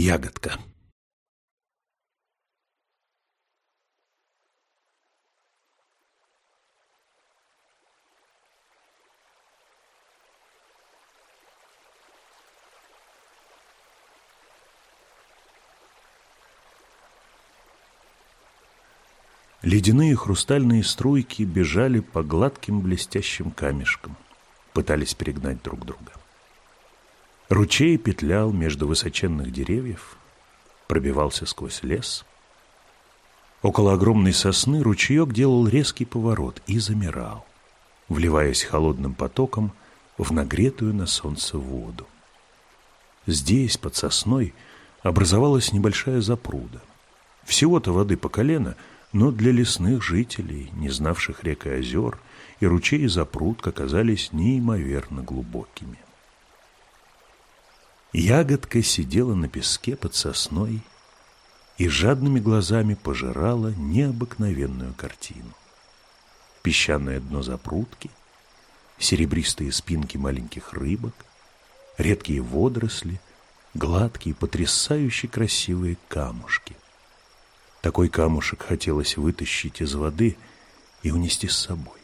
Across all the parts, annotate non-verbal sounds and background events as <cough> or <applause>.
Ягодка. Ледяные хрустальные струйки бежали по гладким блестящим камешкам, пытались перегнать друг друга. Ручей петлял между высоченных деревьев, пробивался сквозь лес. Около огромной сосны ручеек делал резкий поворот и замирал, вливаясь холодным потоком в нагретую на солнце воду. Здесь, под сосной, образовалась небольшая запруда. Всего-то воды по колено — но для лесных жителей, не знавших рек и озер, и ручей и запрудк оказались неимоверно глубокими. Ягодка сидела на песке под сосной и жадными глазами пожирала необыкновенную картину. Песчаное дно запрудки, серебристые спинки маленьких рыбок, редкие водоросли, гладкие, потрясающе красивые камушки – такой камушек хотелось вытащить из воды и унести с собой,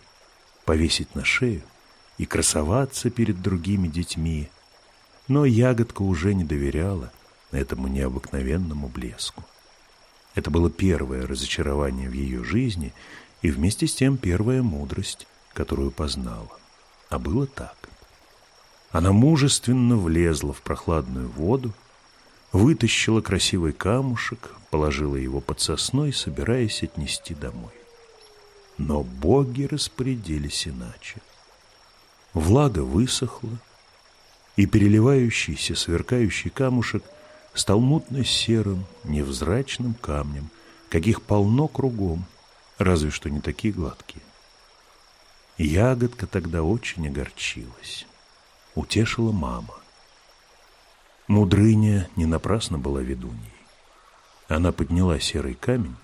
повесить на шею и красоваться перед другими детьми. Но ягодка уже не доверяла этому необыкновенному блеску. Это было первое разочарование в ее жизни и вместе с тем первая мудрость, которую познала. А было так. Она мужественно влезла в прохладную воду, вытащила красивый камушек, положила его под сосной, собираясь отнести домой. Но боги распорядились иначе. Влага высохла, и переливающийся, сверкающий камушек стал мутно-серым, невзрачным камнем, каких полно кругом, разве что не такие гладкие. Ягодка тогда очень огорчилась. Утешила мама. Мудрыня не напрасно была ведуньей. Она подняла серый камень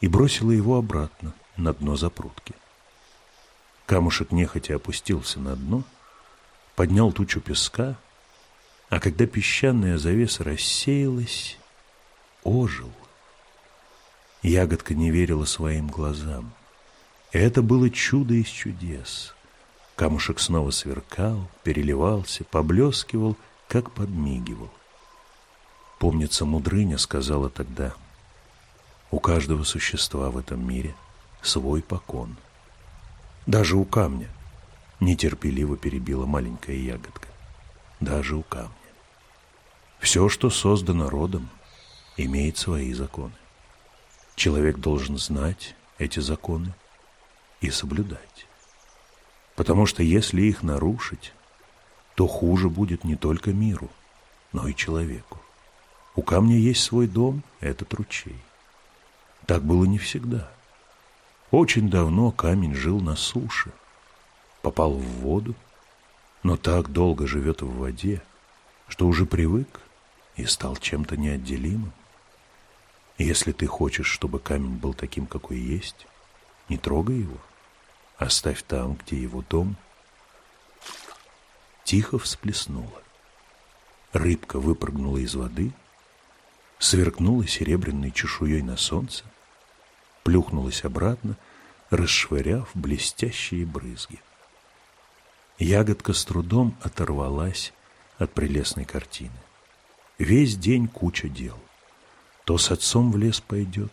и бросила его обратно на дно запрудки. Камушек нехотя опустился на дно, поднял тучу песка, а когда песчаная завеса рассеялась, ожил. Ягодка не верила своим глазам. Это было чудо из чудес. Камушек снова сверкал, переливался, поблескивал — как подмигивал. Помнится, мудрыня сказала тогда, у каждого существа в этом мире свой покон. Даже у камня нетерпеливо перебила маленькая ягодка. Даже у камня. Все, что создано родом, имеет свои законы. Человек должен знать эти законы и соблюдать. Потому что если их нарушить, то хуже будет не только миру, но и человеку. У камня есть свой дом – этот ручей. Так было не всегда. Очень давно камень жил на суше, попал в воду, но так долго живет в воде, что уже привык и стал чем-то неотделимым. Если ты хочешь, чтобы камень был таким, какой есть, не трогай его, оставь там, где его дом – тихо всплеснула. Рыбка выпрыгнула из воды, сверкнула серебряной чешуей на солнце, плюхнулась обратно, расшвыряв блестящие брызги. Ягодка с трудом оторвалась от прелестной картины. Весь день куча дел. То с отцом в лес пойдет,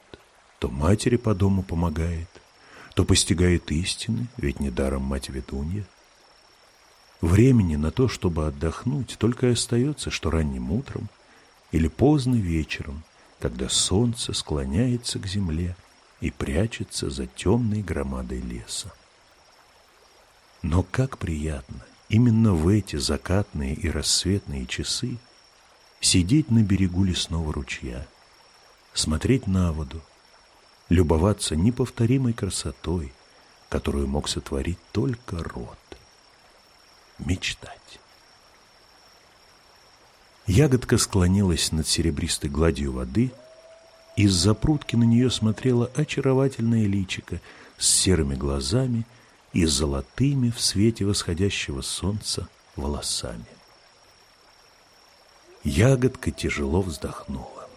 то матери по дому помогает, то постигает истины, ведь недаром мать ведунья, Времени на то, чтобы отдохнуть, только и остается, что ранним утром или поздно вечером, когда солнце склоняется к земле и прячется за темной громадой леса. Но как приятно именно в эти закатные и рассветные часы сидеть на берегу лесного ручья, смотреть на воду, любоваться неповторимой красотой, которую мог сотворить только род мечтать. Ягодка склонилась над серебристой гладью воды, из-за прутки на нее смотрела очаровательное личико с серыми глазами и золотыми в свете восходящего солнца волосами. Ягодка тяжело вздохнула.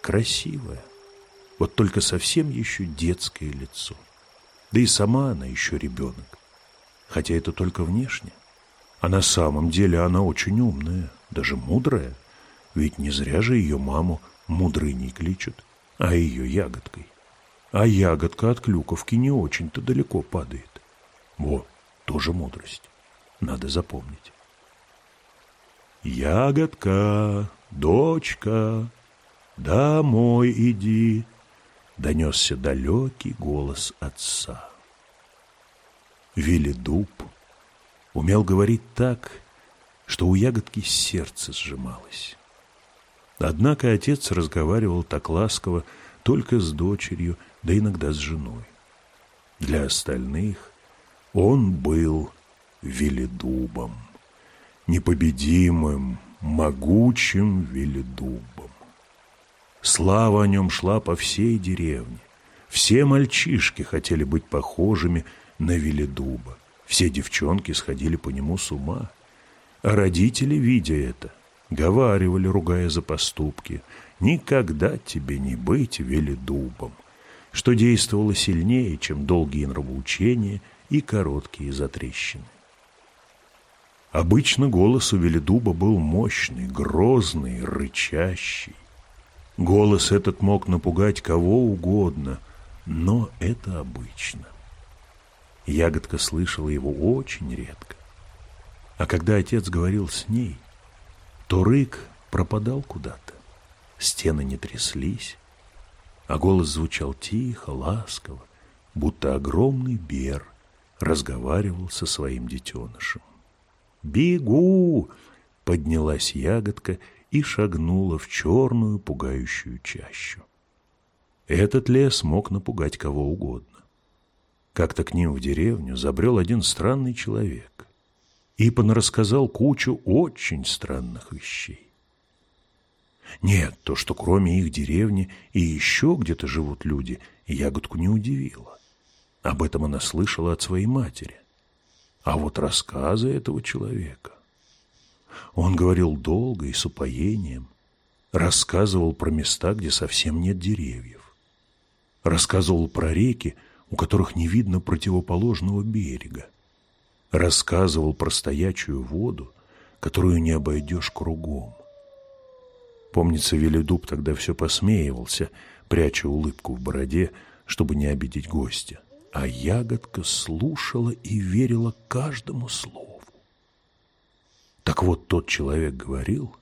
Красивая, вот только совсем еще детское лицо. Да и сама она еще ребенок. Хотя это только внешне. А на самом деле она очень умная, даже мудрая. Ведь не зря же ее маму мудрыней кличут, а ее ягодкой. А ягодка от клюковки не очень-то далеко падает. Вот, тоже мудрость. Надо запомнить. «Ягодка, дочка, домой иди!» Донесся далекий голос отца. Велидуб умел говорить так, что у ягодки сердце сжималось. Однако отец разговаривал так ласково только с дочерью, да иногда с женой. Для остальных он был Велидубом, непобедимым, могучим Велидубом. Слава о нем шла по всей деревне. Все мальчишки хотели быть похожими на Велидуба. Все девчонки сходили по нему с ума. А родители, видя это, говаривали, ругая за поступки, «Никогда тебе не быть веледубом», что действовало сильнее, чем долгие нравоучения и короткие затрещины. Обычно голос у Велидуба был мощный, грозный, рычащий. Голос этот мог напугать кого угодно, но это обычно. Ягодка слышала его очень редко. А когда отец говорил с ней, то рык пропадал куда-то. Стены не тряслись, а голос звучал тихо, ласково, будто огромный бер разговаривал со своим детенышем. «Бегу!» — поднялась ягодка и шагнула в черную пугающую чащу. Этот лес мог напугать кого угодно. Как-то к ним в деревню забрел один странный человек. Ипан рассказал кучу очень странных вещей. Нет, то, что кроме их деревни и еще где-то живут люди, ягодку не удивило. Об этом она слышала от своей матери. А вот рассказы этого человека... Он говорил долго и с упоением, рассказывал про места, где совсем нет деревьев. Рассказывал про реки, у которых не видно противоположного берега. Рассказывал про стоячую воду, которую не обойдешь кругом. Помнится, Велидуб тогда все посмеивался, пряча улыбку в бороде, чтобы не обидеть гостя. А ягодка слушала и верила каждому слову. Так вот, тот человек говорил,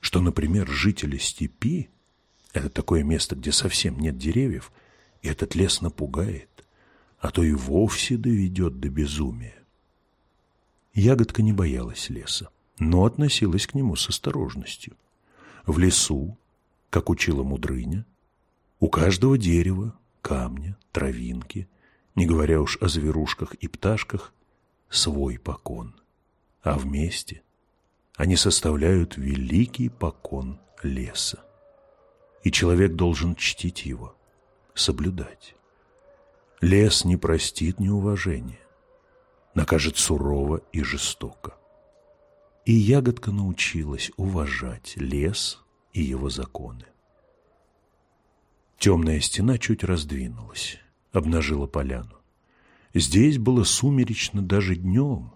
что, например, жители степи – это такое место, где совсем нет деревьев – и этот лес напугает, а то и вовсе доведет до безумия. Ягодка не боялась леса, но относилась к нему с осторожностью. В лесу, как учила мудрыня, у каждого дерева, камня, травинки, не говоря уж о зверушках и пташках, свой покон. А вместе они составляют великий покон леса. И человек должен чтить его, соблюдать. Лес не простит неуважения, накажет сурово и жестоко. И ягодка научилась уважать лес и его законы. Темная стена чуть раздвинулась, обнажила поляну. Здесь было сумеречно даже днем.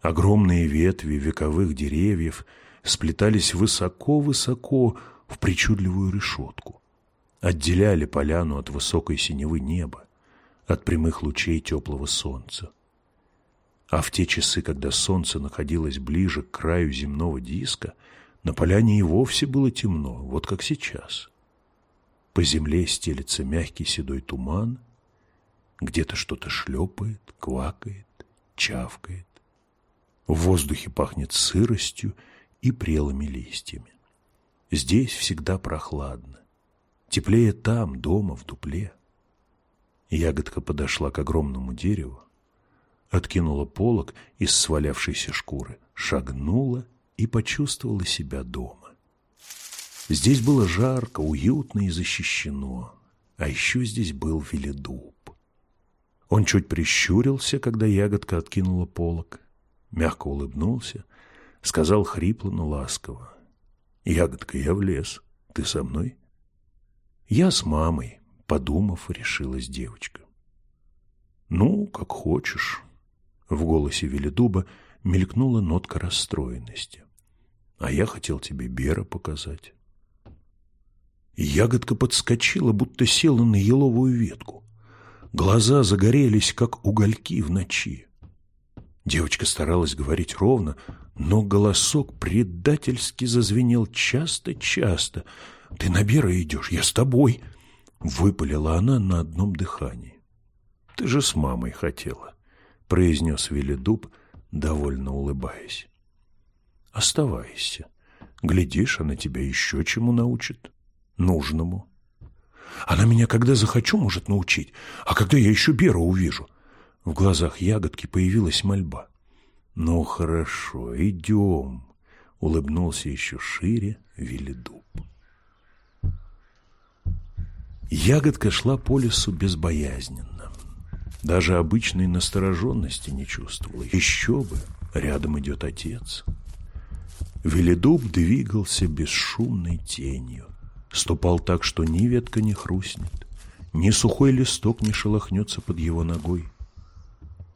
Огромные ветви вековых деревьев сплетались высоко-высоко в причудливую решетку отделяли поляну от высокой синевы неба, от прямых лучей теплого солнца. А в те часы, когда солнце находилось ближе к краю земного диска, на поляне и вовсе было темно, вот как сейчас. По земле стелется мягкий седой туман, где-то что-то шлепает, квакает, чавкает. В воздухе пахнет сыростью и прелыми листьями. Здесь всегда прохладно. Теплее там, дома, в дупле. Ягодка подошла к огромному дереву, откинула полог из свалявшейся шкуры, шагнула и почувствовала себя дома. Здесь было жарко, уютно и защищено, а еще здесь был веледуб. Он чуть прищурился, когда ягодка откинула полог, мягко улыбнулся, сказал хрипло, но ласково. «Ягодка, я в лес. Ты со мной?» «Я с мамой», — подумав, решилась девочка. «Ну, как хочешь». В голосе Велидуба мелькнула нотка расстроенности. «А я хотел тебе Бера показать». Ягодка подскочила, будто села на еловую ветку. Глаза загорелись, как угольки в ночи. Девочка старалась говорить ровно, но голосок предательски зазвенел часто-часто. «Ты на Бера идешь, я с тобой!» Выпалила она на одном дыхании. «Ты же с мамой хотела», — произнес Велидуб, довольно улыбаясь. «Оставайся. Глядишь, она тебя еще чему научит. Нужному. Она меня, когда захочу, может научить, а когда я еще Беру увижу». В глазах ягодки появилась мольба. «Ну, хорошо, идем», — улыбнулся еще шире Велидуб. Ягодка шла по лесу безбоязненно. Даже обычной настороженности не чувствовала. Еще бы, рядом идет отец. Велидуб двигался бесшумной тенью. Ступал так, что ни ветка не хрустнет, ни сухой листок не шелохнется под его ногой.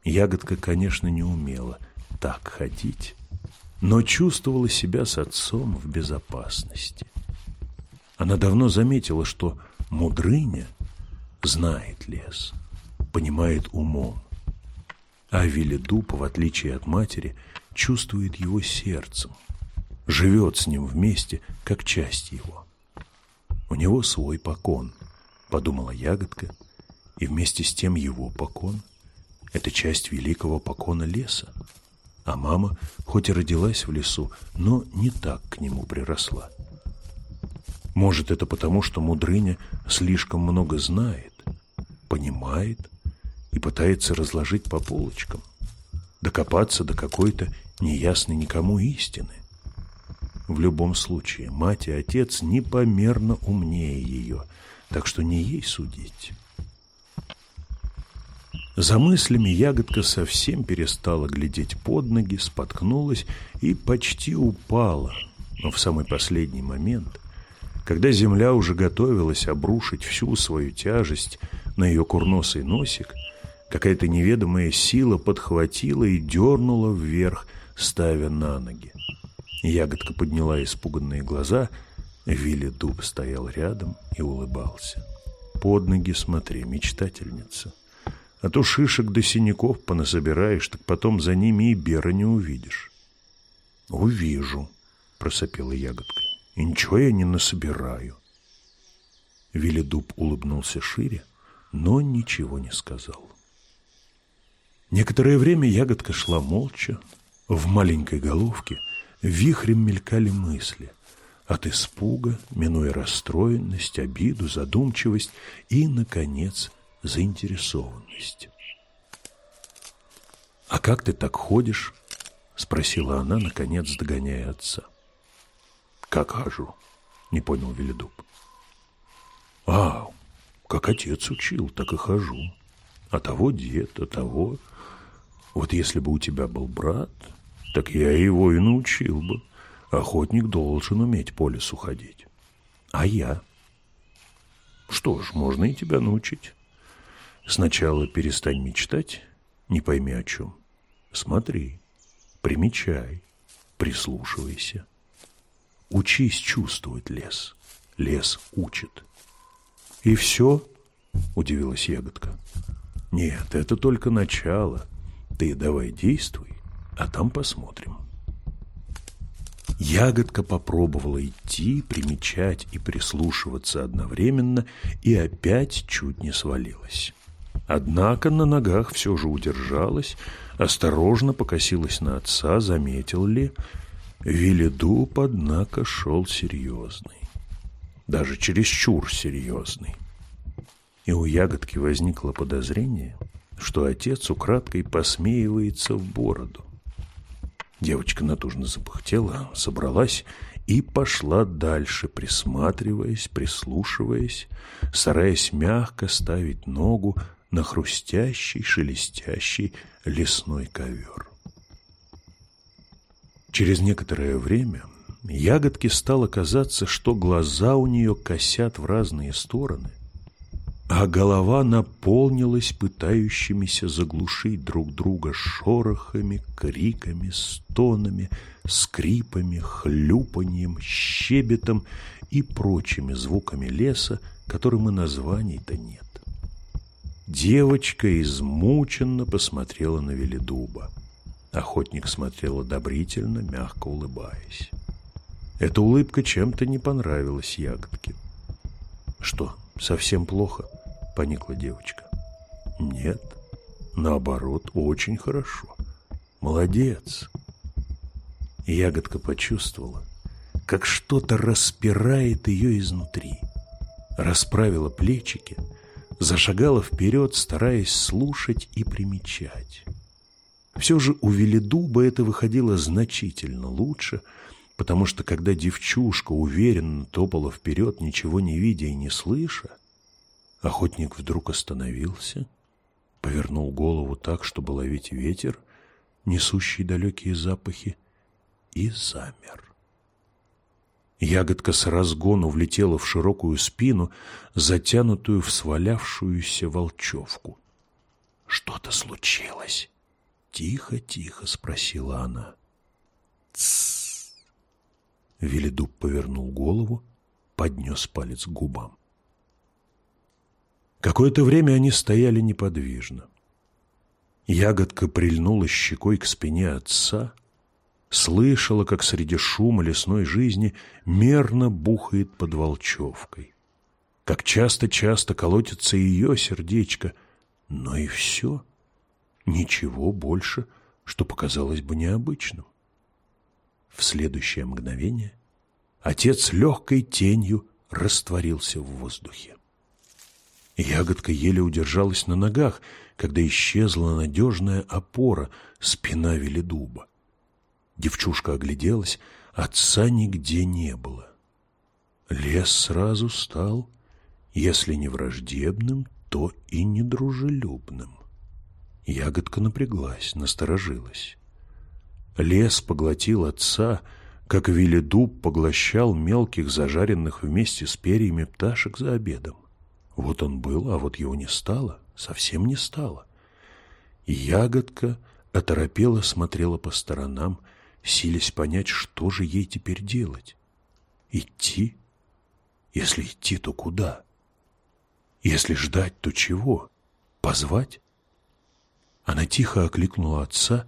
Ягодка, конечно, не умела так ходить, но чувствовала себя с отцом в безопасности. Она давно заметила, что Мудрыня знает лес, понимает умом, а Велидуб, в отличие от матери, чувствует его сердцем, живет с ним вместе, как часть его. У него свой покон, подумала ягодка, и вместе с тем его покон – это часть великого покона леса. А мама, хоть и родилась в лесу, но не так к нему приросла. Может, это потому, что мудрыня слишком много знает, понимает и пытается разложить по полочкам, докопаться до какой-то неясной никому истины. В любом случае, мать и отец непомерно умнее ее, так что не ей судить. За мыслями ягодка совсем перестала глядеть под ноги, споткнулась и почти упала, но в самый последний момент когда земля уже готовилась обрушить всю свою тяжесть на ее курносый носик, какая-то неведомая сила подхватила и дернула вверх, ставя на ноги. Ягодка подняла испуганные глаза, Вилли Дуб стоял рядом и улыбался. «Под ноги смотри, мечтательница, а то шишек до синяков понасобираешь, так потом за ними и Бера не увидишь». «Увижу», — просопела ягодка и ничего я не насобираю. Виледуб улыбнулся шире, но ничего не сказал. Некоторое время ягодка шла молча. В маленькой головке вихрем мелькали мысли. От испуга, минуя расстроенность, обиду, задумчивость и, наконец, заинтересованность. «А как ты так ходишь?» — спросила она, наконец, догоняя отца. «Как хожу?» — не понял Велидуб. «А, как отец учил, так и хожу. А того дед, а того... Вот если бы у тебя был брат, так я его и научил бы. Охотник должен уметь по лесу ходить. А я? Что ж, можно и тебя научить. Сначала перестань мечтать, не пойми о чем. Смотри, примечай, прислушивайся. Учись чувствовать лес. Лес учит. И все? Удивилась ягодка. Нет, это только начало. Ты давай действуй, а там посмотрим. Ягодка попробовала идти, примечать и прислушиваться одновременно и опять чуть не свалилась. Однако на ногах все же удержалась, осторожно покосилась на отца, заметил ли, Виледуб, однако, шел серьезный. Даже чересчур серьезный. И у ягодки возникло подозрение, что отец украдкой посмеивается в бороду. Девочка натужно запыхтела, собралась и пошла дальше, присматриваясь, прислушиваясь, стараясь мягко ставить ногу на хрустящий, шелестящий лесной ковер. Через некоторое время ягодке стало казаться, что глаза у нее косят в разные стороны, а голова наполнилась пытающимися заглушить друг друга шорохами, криками, стонами, скрипами, хлюпаньем, щебетом и прочими звуками леса, которым и названий-то нет. Девочка измученно посмотрела на Велидуба. Охотник смотрел одобрительно, мягко улыбаясь. Эта улыбка чем-то не понравилась ягодке. «Что, совсем плохо?» — поникла девочка. «Нет, наоборот, очень хорошо. Молодец!» Ягодка почувствовала, как что-то распирает ее изнутри. Расправила плечики — зашагала вперед, стараясь слушать и примечать. Все же у Велидуба это выходило значительно лучше, потому что когда девчушка уверенно топала вперед, ничего не видя и не слыша, охотник вдруг остановился, повернул голову так, чтобы ловить ветер, несущий далекие запахи, и замер. Ягодка с разгону влетела в широкую спину, затянутую в свалявшуюся волчевку. «Что-то случилось?» «Тихо-тихо», — спросила она. «Тссс!» Велидуб повернул голову, поднес палец к губам. Какое-то время они стояли неподвижно. Ягодка прильнула щекой к спине отца, слышала, как среди шума лесной жизни мерно бухает под волчевкой. Как часто-часто колотится ее сердечко, но и все. Ничего больше, что показалось бы необычным. В следующее мгновение отец легкой тенью растворился в воздухе. Ягодка еле удержалась на ногах, когда исчезла надежная опора спина веледуба. Девчушка огляделась, отца нигде не было. Лес сразу стал, если не враждебным, то и недружелюбным. Ягодка напряглась, насторожилась. Лес поглотил отца, как веледуб поглощал мелких зажаренных вместе с перьями пташек за обедом. Вот он был, а вот его не стало, совсем не стало. Ягодка оторопела смотрела по сторонам, силясь понять, что же ей теперь делать. Идти? Если идти, то куда? Если ждать, то чего? Позвать? Она тихо окликнула отца,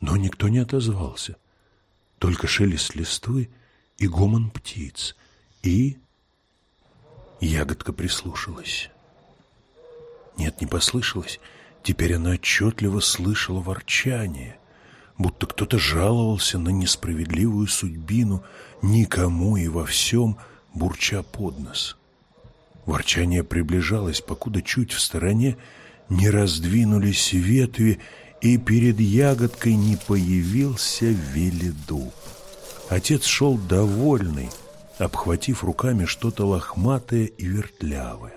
но никто не отозвался. Только шелест листвы и гомон птиц. И... Ягодка прислушалась. Нет, не послышалось. Теперь она отчетливо слышала ворчание — будто кто-то жаловался на несправедливую судьбину, никому и во всем бурча под нос. Ворчание приближалось, покуда чуть в стороне не раздвинулись ветви, и перед ягодкой не появился веледуб. Отец шел довольный, обхватив руками что-то лохматое и вертлявое.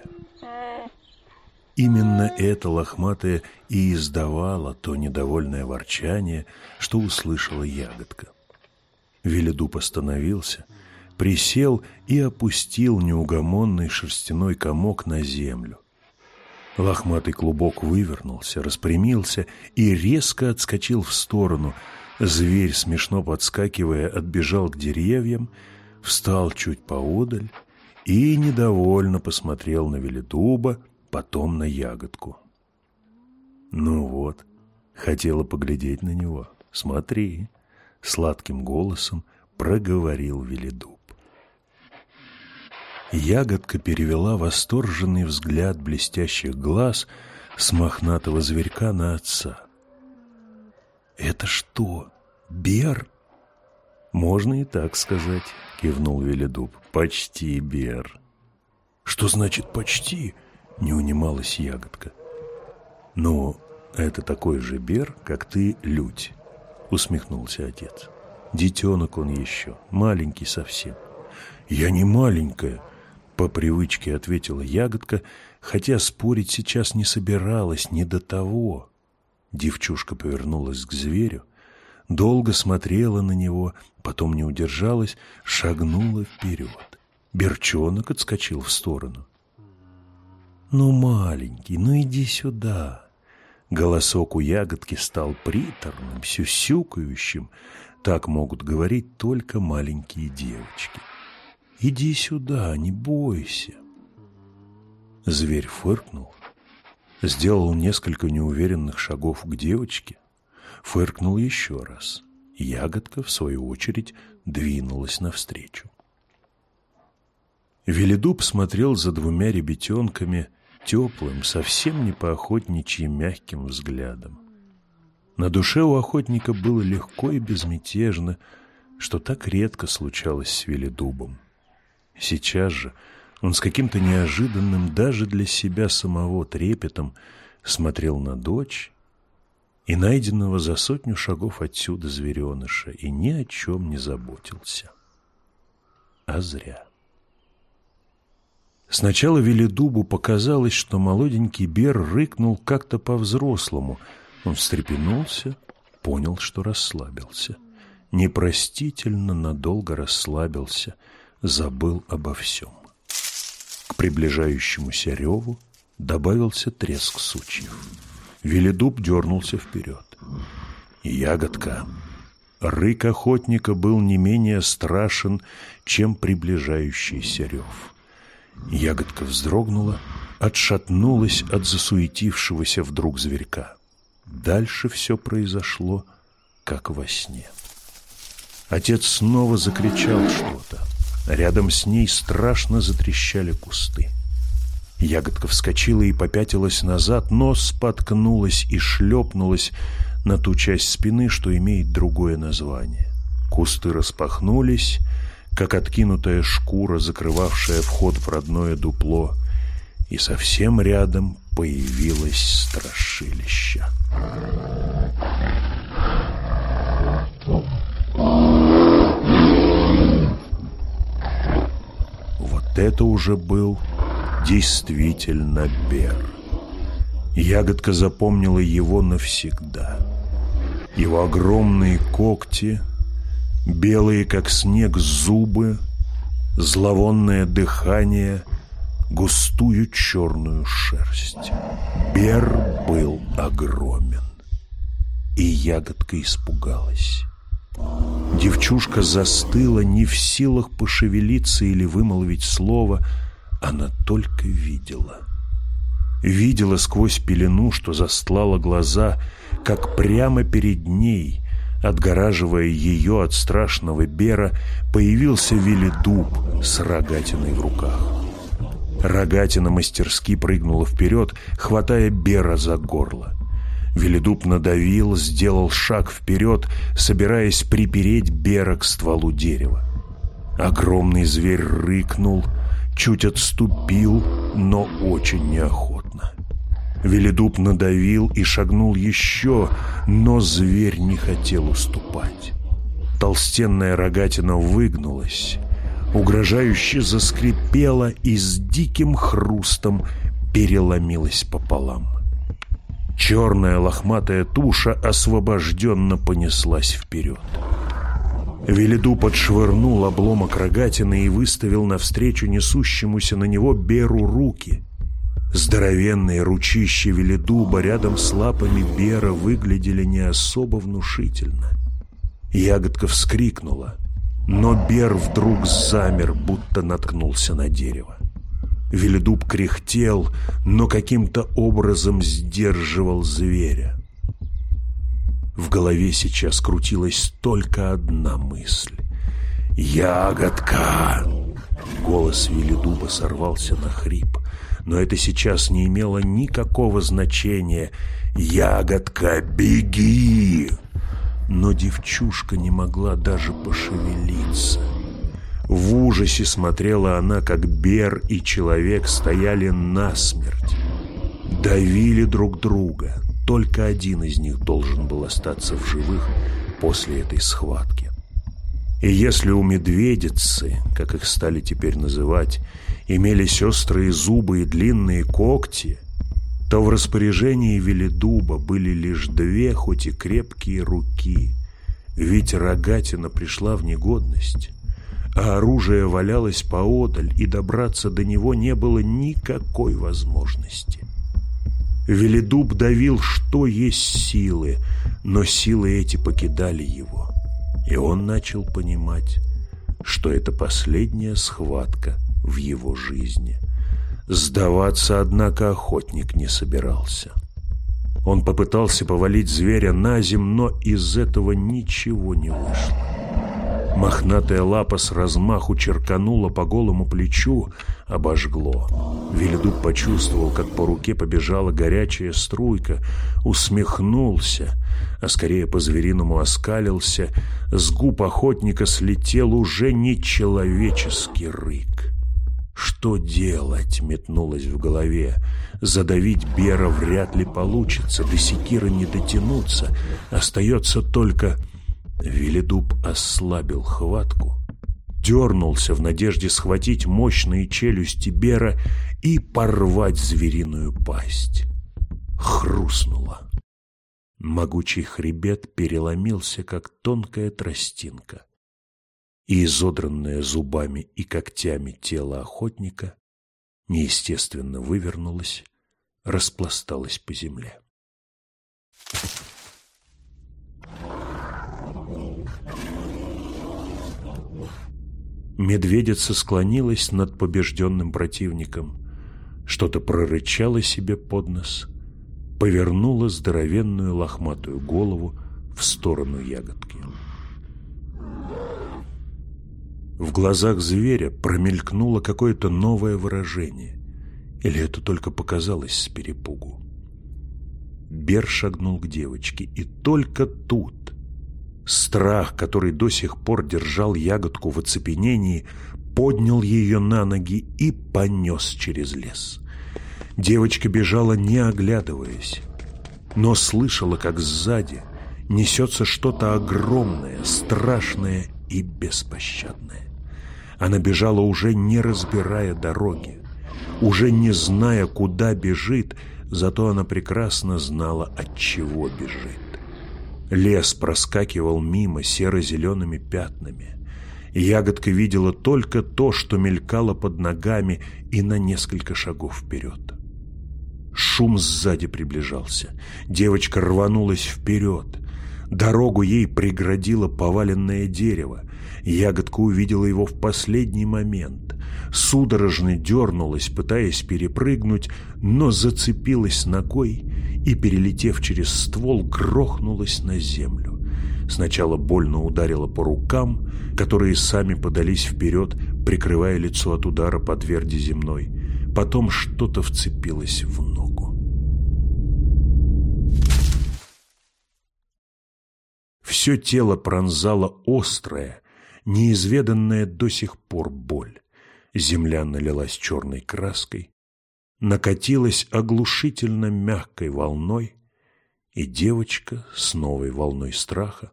Именно это лохматое и издавало то недовольное ворчание, что услышала ягодка. Веледуб остановился, присел и опустил неугомонный шерстяной комок на землю. Лохматый клубок вывернулся, распрямился и резко отскочил в сторону. Зверь, смешно подскакивая, отбежал к деревьям, встал чуть поодаль и недовольно посмотрел на Веледуба, потом на ягодку. Ну вот, хотела поглядеть на него. Смотри, сладким голосом проговорил Велидуб. Ягодка перевела восторженный взгляд блестящих глаз с мохнатого зверька на отца. «Это что, бер?» «Можно и так сказать», — кивнул Велидуб. «Почти бер». «Что значит «почти»?» не унималась ягодка. «Ну, это такой же бер, как ты, людь», — усмехнулся отец. «Детенок он еще, маленький совсем». «Я не маленькая», — по привычке ответила ягодка, хотя спорить сейчас не собиралась, не до того. Девчушка повернулась к зверю, долго смотрела на него, потом не удержалась, шагнула вперед. Берчонок отскочил в сторону. «Ну, маленький, ну иди сюда!» Голосок у ягодки стал приторным, сюсюкающим. Так могут говорить только маленькие девочки. «Иди сюда, не бойся!» Зверь фыркнул, сделал несколько неуверенных шагов к девочке, фыркнул еще раз. Ягодка, в свою очередь, двинулась навстречу. Велидуб смотрел за двумя ребятенками теплым, совсем не поохотничьим мягким взглядом. На душе у охотника было легко и безмятежно, что так редко случалось с Велидубом. Сейчас же он с каким-то неожиданным даже для себя самого трепетом смотрел на дочь и найденного за сотню шагов отсюда звереныша и ни о чем не заботился. А зря. Сначала Велидубу показалось, что молоденький Бер рыкнул как-то по-взрослому. Он встрепенулся, понял, что расслабился. Непростительно надолго расслабился, забыл обо всем. К приближающемуся реву добавился треск сучьев. Велидуб дернулся вперед. Ягодка. Рык охотника был не менее страшен, чем приближающийся рев. Ягодка вздрогнула, отшатнулась от засуетившегося вдруг зверька. Дальше все произошло, как во сне. Отец снова закричал что-то. Рядом с ней страшно затрещали кусты. Ягодка вскочила и попятилась назад, но споткнулась и шлепнулась на ту часть спины, что имеет другое название. Кусты распахнулись, как откинутая шкура, закрывавшая вход в родное дупло, и совсем рядом появилось страшилище. Вот это уже был действительно Бер. Ягодка запомнила его навсегда. Его огромные когти — белые, как снег, зубы, зловонное дыхание, густую черную шерсть. Бер был огромен, и ягодка испугалась. Девчушка застыла, не в силах пошевелиться или вымолвить слово, она только видела. Видела сквозь пелену, что застлала глаза, как прямо перед ней Отгораживая ее от страшного бера, появился велидуб с рогатиной в руках. Рогатина мастерски прыгнула вперед, хватая бера за горло. Велидуб надавил, сделал шаг вперед, собираясь припереть бера к стволу дерева. Огромный зверь рыкнул, чуть отступил, но очень неохотно. Велидуб надавил и шагнул еще, но зверь не хотел уступать. Толстенная рогатина выгнулась, угрожающе заскрипела и с диким хрустом переломилась пополам. Черная лохматая туша освобожденно понеслась вперед. Велиду подшвырнул обломок рогатины и выставил навстречу несущемуся на него беру руки — Здоровенные ручища веледуба рядом с лапами Бера выглядели не особо внушительно. Ягодка вскрикнула, но Бер вдруг замер, будто наткнулся на дерево. Веледуб кряхтел, но каким-то образом сдерживал зверя. Голове сейчас крутилась только одна мысль. «Ягодка!» Голос Велидуба сорвался на хрип но это сейчас не имело никакого значения. «Ягодка, беги!» Но девчушка не могла даже пошевелиться. В ужасе смотрела она, как Бер и человек стояли насмерть. Давили друг друга. Только один из них должен был остаться в живых после этой схватки. И если у медведицы, как их стали теперь называть, имелись острые зубы и длинные когти, то в распоряжении Велидуба были лишь две, хоть и крепкие руки, Ведь рогатина пришла в негодность, а оружие валялось поодаль, и добраться до него не было никакой возможности. Велидуб давил, что есть силы, но силы эти покидали его, и он начал понимать, что это последняя схватка в его жизни. Сдаваться, однако, охотник не собирался. Он попытался повалить зверя на землю, но из этого ничего не вышло. Мохнатая лапа с размаху черканула по голому плечу, обожгло. Велидуб почувствовал, как по руке побежала горячая струйка, усмехнулся, а скорее по-звериному оскалился. С губ охотника слетел уже нечеловеческий рык. Что делать, метнулось в голове. Задавить Бера вряд ли получится, до секира не дотянуться. Остается только Велидуб ослабил хватку, дернулся в надежде схватить мощные челюсти Бера и порвать звериную пасть. Хрустнуло. Могучий хребет переломился, как тонкая тростинка, и изодранное зубами и когтями тело охотника неестественно вывернулось, распласталось по земле. Медведица склонилась над побежденным противником, что-то прорычала себе под нос, повернула здоровенную лохматую голову в сторону ягодки. В глазах зверя промелькнуло какое-то новое выражение, или это только показалось с перепугу. Бер шагнул к девочке, и только тут Страх, который до сих пор держал ягодку в оцепенении, поднял ее на ноги и понес через лес. Девочка бежала, не оглядываясь, но слышала, как сзади несется что-то огромное, страшное и беспощадное. Она бежала уже не разбирая дороги, уже не зная, куда бежит, зато она прекрасно знала, от чего бежит. Лес проскакивал мимо серо-зелеными пятнами. Ягодка видела только то, что мелькало под ногами и на несколько шагов вперед. Шум сзади приближался. Девочка рванулась вперед. Дорогу ей преградило поваленное дерево. Ягодка увидела его в последний момент. Судорожно дернулась, пытаясь перепрыгнуть, но зацепилась ногой и, перелетев через ствол, грохнулась на землю. Сначала больно ударила по рукам, которые сами подались вперед, прикрывая лицо от удара по тверди земной. Потом что-то вцепилось в ногу. Все тело пронзала острая, неизведанная до сих пор боль. Земля налилась черной краской, накатилась оглушительно мягкой волной, и девочка с новой волной страха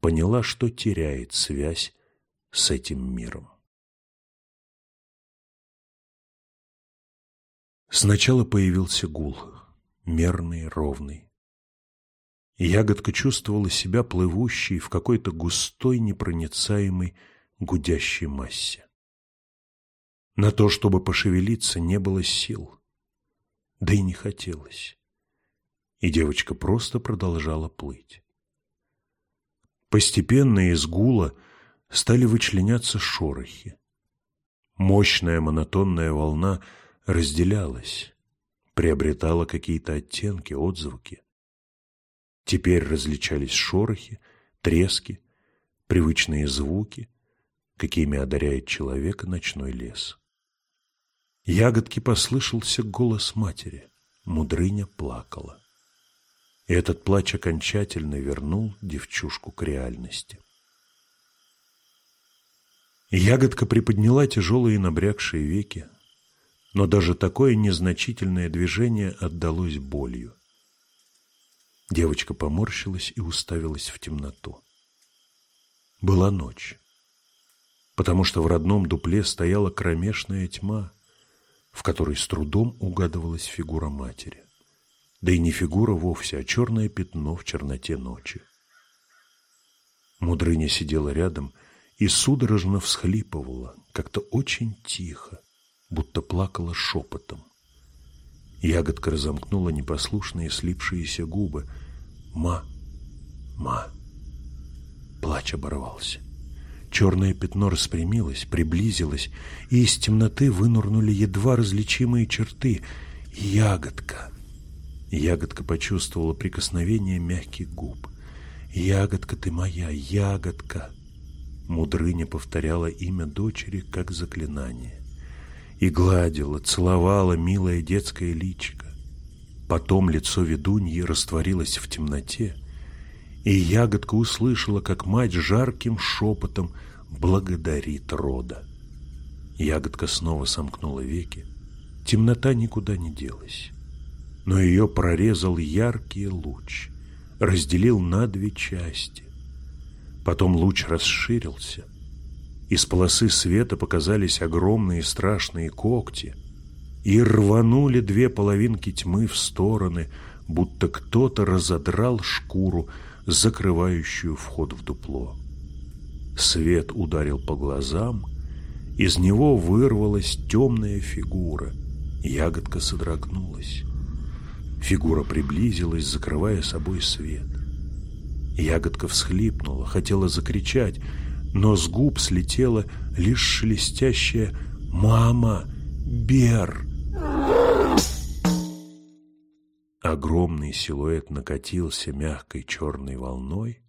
поняла, что теряет связь с этим миром. Сначала появился гул, мерный, ровный. Ягодка чувствовала себя плывущей в какой-то густой, непроницаемой, гудящей массе. На то, чтобы пошевелиться, не было сил да и не хотелось. И девочка просто продолжала плыть. Постепенно из гула стали вычленяться шорохи. Мощная монотонная волна разделялась, приобретала какие-то оттенки, отзвуки. Теперь различались шорохи, трески, привычные звуки, какими одаряет человека ночной лес. Ягодке послышался голос матери. Мудрыня плакала. И этот плач окончательно вернул девчушку к реальности. Ягодка приподняла тяжелые набрякшие веки, но даже такое незначительное движение отдалось болью. Девочка поморщилась и уставилась в темноту. Была ночь, потому что в родном дупле стояла кромешная тьма, в которой с трудом угадывалась фигура матери. Да и не фигура вовсе, а черное пятно в черноте ночи. Мудрыня сидела рядом и судорожно всхлипывала, как-то очень тихо, будто плакала шепотом. Ягодка разомкнула непослушные слипшиеся губы. «Ма! Ма!» Плач оборвался. Черное пятно распрямилось, приблизилось, и из темноты вынурнули едва различимые черты. Ягодка. Ягодка почувствовала прикосновение мягких губ. «Ягодка ты моя, ягодка!» Мудрыня повторяла имя дочери как заклинание. И гладила, целовала милое детское личико. Потом лицо ведуньи растворилось в темноте, и ягодка услышала, как мать жарким шепотом благодарит рода. Ягодка снова сомкнула веки. Темнота никуда не делась. Но ее прорезал яркий луч, разделил на две части. Потом луч расширился. Из полосы света показались огромные страшные когти и рванули две половинки тьмы в стороны, будто кто-то разодрал шкуру, закрывающую вход в дупло. Свет ударил по глазам, из него вырвалась темная фигура. Ягодка содрогнулась. Фигура приблизилась, закрывая собой свет. Ягодка всхлипнула, хотела закричать, но с губ слетела лишь шелестящая «Мама! Бер!» Огромный силуэт накатился мягкой черной волной,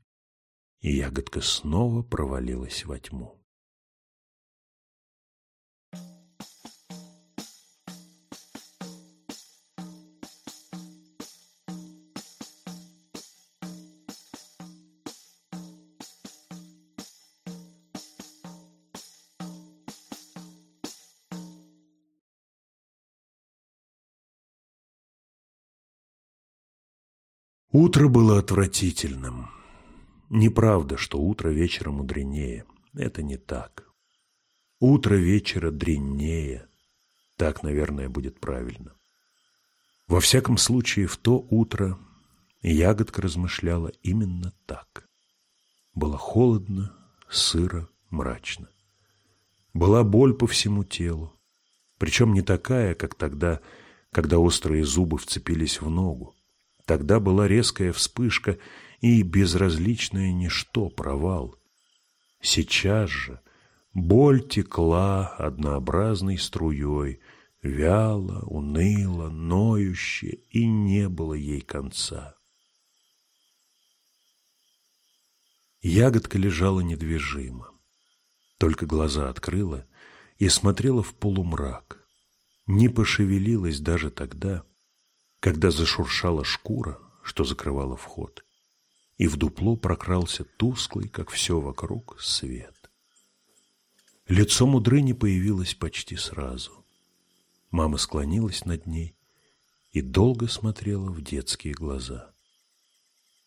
и ягодка снова провалилась во тьму. Утро было отвратительным. Неправда, что утро вечера мудренее. Это не так. Утро вечера дреннее. Так, наверное, будет правильно. Во всяком случае, в то утро ягодка размышляла именно так. Было холодно, сыро, мрачно. Была боль по всему телу, причем не такая, как тогда, когда острые зубы вцепились в ногу. Тогда была резкая вспышка и безразличное ничто, провал. Сейчас же боль текла однообразной струей, вяло, уныло, ноюще, и не было ей конца. Ягодка лежала недвижимо, только глаза открыла и смотрела в полумрак, не пошевелилась даже тогда, когда зашуршала шкура, что закрывала вход, и в дупло прокрался тусклый, как все вокруг, свет. Лицо мудрыни появилось почти сразу. Мама склонилась над ней и долго смотрела в детские глаза.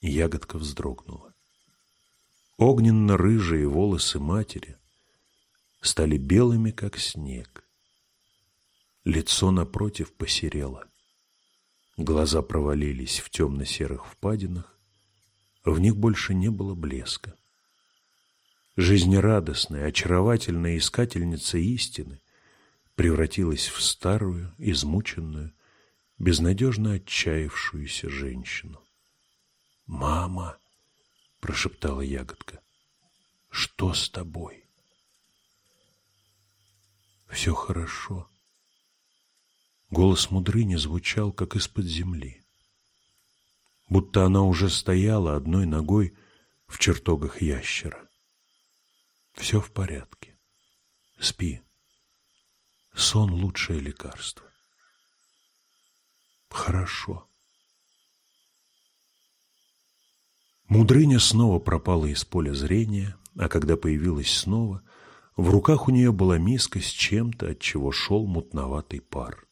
Ягодка вздрогнула. Огненно-рыжие волосы матери стали белыми, как снег. Лицо напротив посерело. Глаза провалились в темно-серых впадинах, в них больше не было блеска. Жизнерадостная, очаровательная искательница истины превратилась в старую, измученную, безнадежно отчаявшуюся женщину. «Мама!» — прошептала ягодка. «Что с тобой?» «Все хорошо», Голос мудрыни звучал, как из-под земли. Будто она уже стояла одной ногой в чертогах ящера. Все в порядке. Спи. Сон — лучшее лекарство. Хорошо. Мудрыня снова пропала из поля зрения, а когда появилась снова, в руках у нее была миска с чем-то, от чего шел мутноватый пар.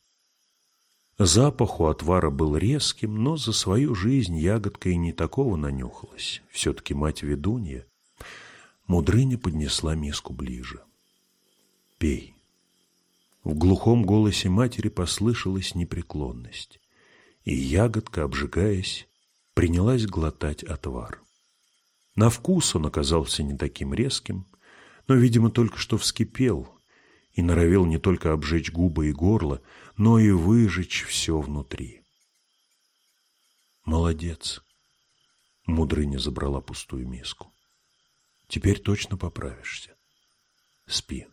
Запах у отвара был резким, но за свою жизнь ягодка и не такого нанюхалась. Все-таки мать ведунья. Мудрыня поднесла миску ближе. «Пей». В глухом голосе матери послышалась непреклонность, и ягодка, обжигаясь, принялась глотать отвар. На вкус он оказался не таким резким, но, видимо, только что вскипел и норовил не только обжечь губы и горло, но и выжечь все внутри. «Молодец!» — мудрыня забрала пустую миску. «Теперь точно поправишься. Спи».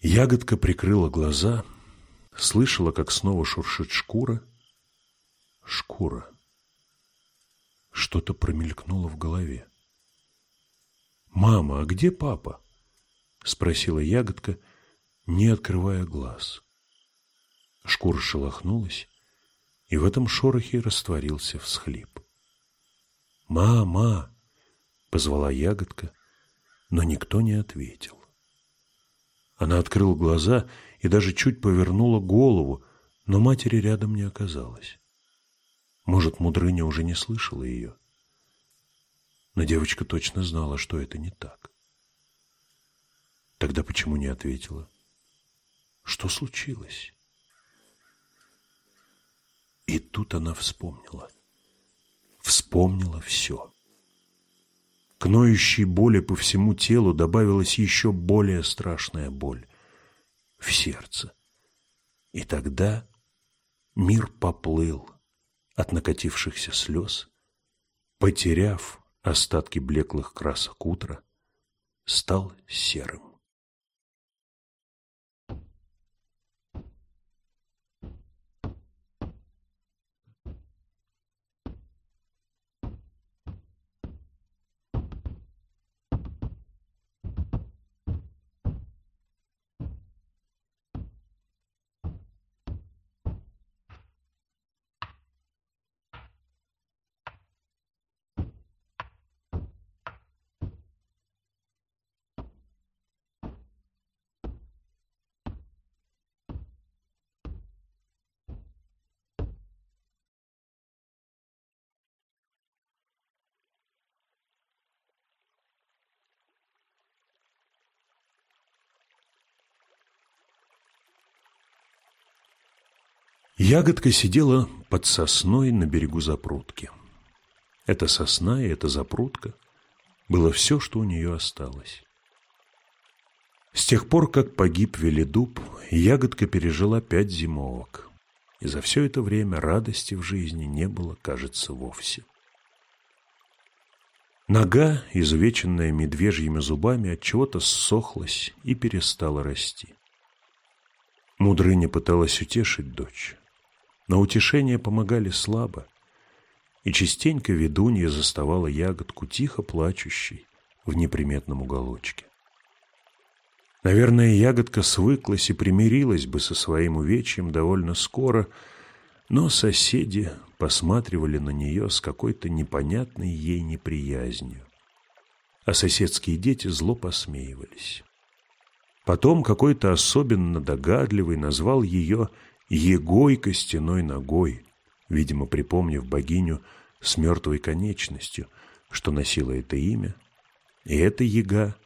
Ягодка прикрыла глаза, слышала, как снова шуршит шкура. Шкура. Что-то промелькнуло в голове. «Мама, а где папа?» — спросила ягодка, не открывая глаз. Шкура шелохнулась, и в этом шорохе растворился всхлип. «Мама!» — позвала ягодка, но никто не ответил. Она открыла глаза и даже чуть повернула голову, но матери рядом не оказалось. Может, мудрыня уже не слышала ее. Но девочка точно знала, что это не так. Тогда почему не ответила? Что случилось? И тут она вспомнила. Вспомнила все. К ноющей боли по всему телу добавилась еще более страшная боль в сердце. И тогда мир поплыл от накатившихся слез, потеряв остатки блеклых красок утра, стал серым. Ягодка сидела под сосной на берегу запрудки. Эта сосна и эта запрудка было все, что у нее осталось. С тех пор, как погиб Велидуб, ягодка пережила пять зимовок, и за все это время радости в жизни не было, кажется, вовсе. Нога, изувеченная медвежьими зубами, от чего-то ссохлась и перестала расти. Мудрыня пыталась утешить дочь. На утешение помогали слабо, и частенько ведунья заставала ягодку тихо плачущей в неприметном уголочке. Наверное, ягодка свыклась и примирилась бы со своим увечьем довольно скоро, но соседи посматривали на нее с какой-то непонятной ей неприязнью, а соседские дети зло посмеивались. Потом какой-то особенно догадливый назвал ее Егой костяной ногой, видимо, припомнив богиню с мертвой конечностью, что носила это имя, и эта яга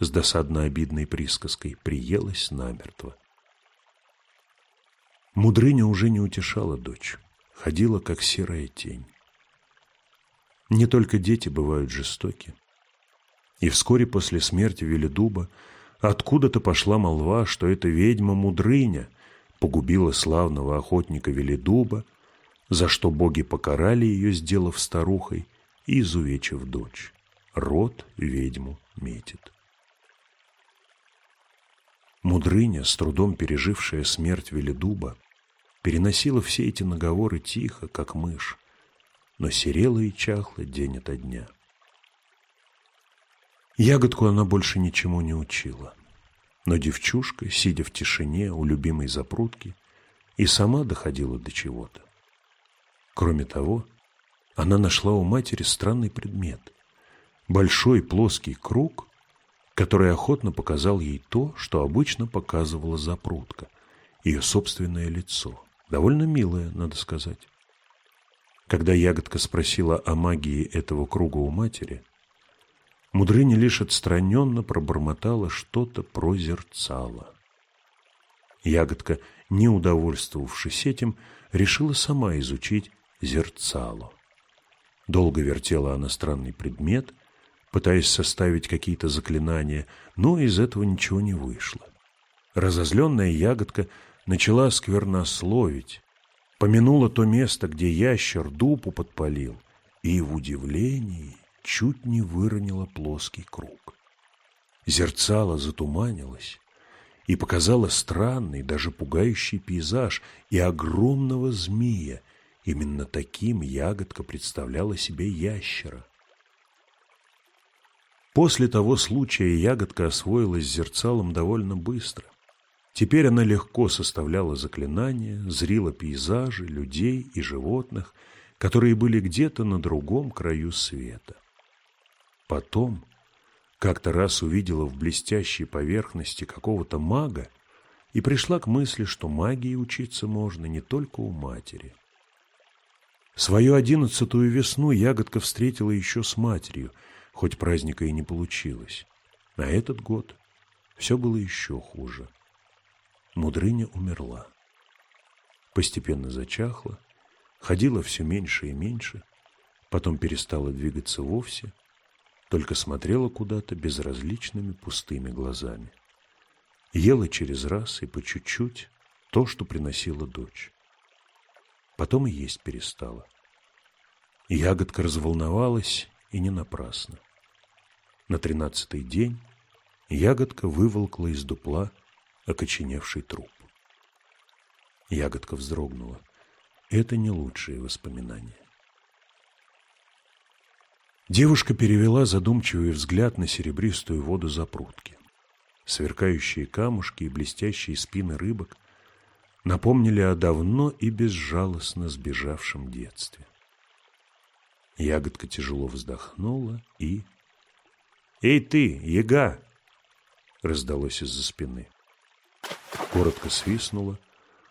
с досадно обидной присказкой приелась намертво. Мудрыня уже не утешала дочь, ходила как серая тень. Не только дети бывают жестоки. И вскоре после смерти Велидуба откуда-то пошла молва, что это ведьма Мудрыня — погубила славного охотника Велидуба, за что боги покарали ее, сделав старухой, и изувечив дочь. Род ведьму метит. Мудрыня, с трудом пережившая смерть Велидуба, переносила все эти наговоры тихо, как мышь, но серела и чахла день ото дня. Ягодку она больше ничему не учила. Но девчушка, сидя в тишине у любимой запрудки, и сама доходила до чего-то. Кроме того, она нашла у матери странный предмет. Большой плоский круг, который охотно показал ей то, что обычно показывала запрудка, ее собственное лицо. Довольно милое, надо сказать. Когда ягодка спросила о магии этого круга у матери, Мудрыня лишь отстраненно пробормотала что-то про зерцало. Ягодка, не удовольствовавшись этим, решила сама изучить зерцало. Долго вертела она странный предмет, пытаясь составить какие-то заклинания, но из этого ничего не вышло. Разозленная ягодка начала сквернословить, помянула то место, где ящер дупу подпалил, и в удивлении чуть не выронила плоский круг. Зерцало затуманилось и показало странный, даже пугающий пейзаж и огромного змея. Именно таким ягодка представляла себе ящера. После того случая ягодка освоилась зерцалом довольно быстро. Теперь она легко составляла заклинания, зрила пейзажи, людей и животных, которые были где-то на другом краю света. Потом как-то раз увидела в блестящей поверхности какого-то мага и пришла к мысли, что магии учиться можно не только у матери. Свою одиннадцатую весну ягодка встретила еще с матерью, хоть праздника и не получилось. А этот год все было еще хуже. Мудрыня умерла. Постепенно зачахла, ходила все меньше и меньше, потом перестала двигаться вовсе, только смотрела куда-то безразличными пустыми глазами. Ела через раз и по чуть-чуть то, что приносила дочь. Потом и есть перестала. Ягодка разволновалась, и не напрасно. На тринадцатый день ягодка выволкла из дупла окоченевший труп. Ягодка вздрогнула. Это не лучшие воспоминания. Девушка перевела задумчивый взгляд на серебристую воду запрудки. Сверкающие камушки и блестящие спины рыбок напомнили о давно и безжалостно сбежавшем детстве. Ягодка тяжело вздохнула и... «Эй ты, яга!» раздалось из-за спины. Коротко свистнула.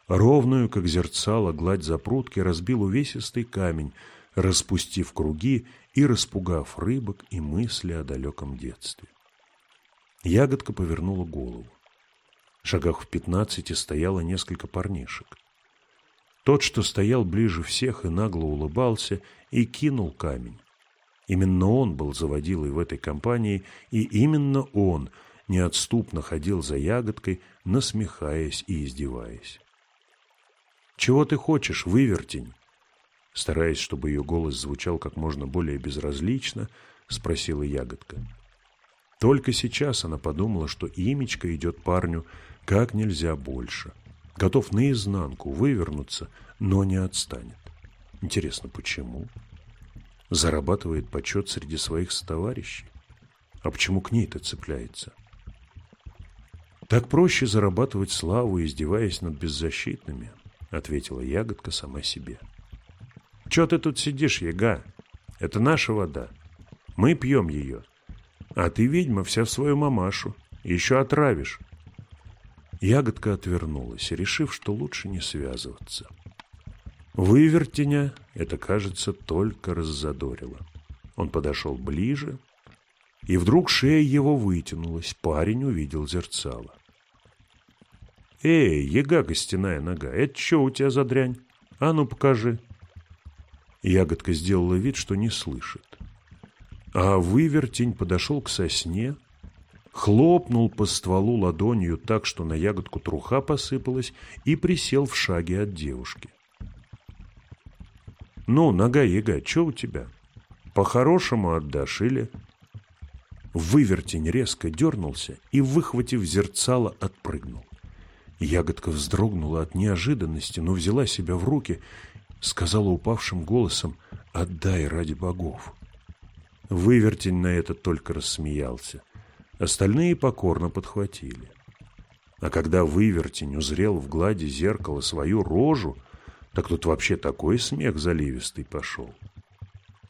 Ровную, как зерцало, гладь запрудки разбил увесистый камень, распустив круги и распугав рыбок и мысли о далеком детстве. Ягодка повернула голову. В шагах в пятнадцати стояло несколько парнишек. Тот, что стоял ближе всех и нагло улыбался, и кинул камень. Именно он был заводилой в этой компании, и именно он неотступно ходил за ягодкой, насмехаясь и издеваясь. «Чего ты хочешь, вывертень?» Стараясь, чтобы ее голос звучал как можно более безразлично, спросила ягодка. Только сейчас она подумала, что имечко идет парню как нельзя больше. Готов наизнанку вывернуться, но не отстанет. Интересно, почему? Зарабатывает почет среди своих товарищей. А почему к ней-то цепляется? Так проще зарабатывать славу, издеваясь над беззащитными, ответила ягодка сама себе. Че ты тут сидишь, яга? Это наша вода. Мы пьем ее. А ты, ведьма, вся в свою мамашу. Еще отравишь. Ягодка отвернулась, решив, что лучше не связываться. Вывертеня это, кажется, только раззадорило. Он подошел ближе, и вдруг шея его вытянулась. Парень увидел зерцало. «Эй, яга костяная нога, это что у тебя за дрянь? А ну покажи!» Ягодка сделала вид, что не слышит. А вывертень подошел к сосне, хлопнул по стволу ладонью так, что на ягодку труха посыпалась, и присел в шаге от девушки. «Ну, нога-яга, что у тебя? По-хорошему отдашь или...» Вывертень резко дернулся и, выхватив зерцало, отпрыгнул. Ягодка вздрогнула от неожиданности, но взяла себя в руки, сказала упавшим голосом «Отдай ради богов». Вывертень на это только рассмеялся. Остальные покорно подхватили. А когда вывертень узрел в глади зеркала свою рожу, так тут вообще такой смех заливистый пошел.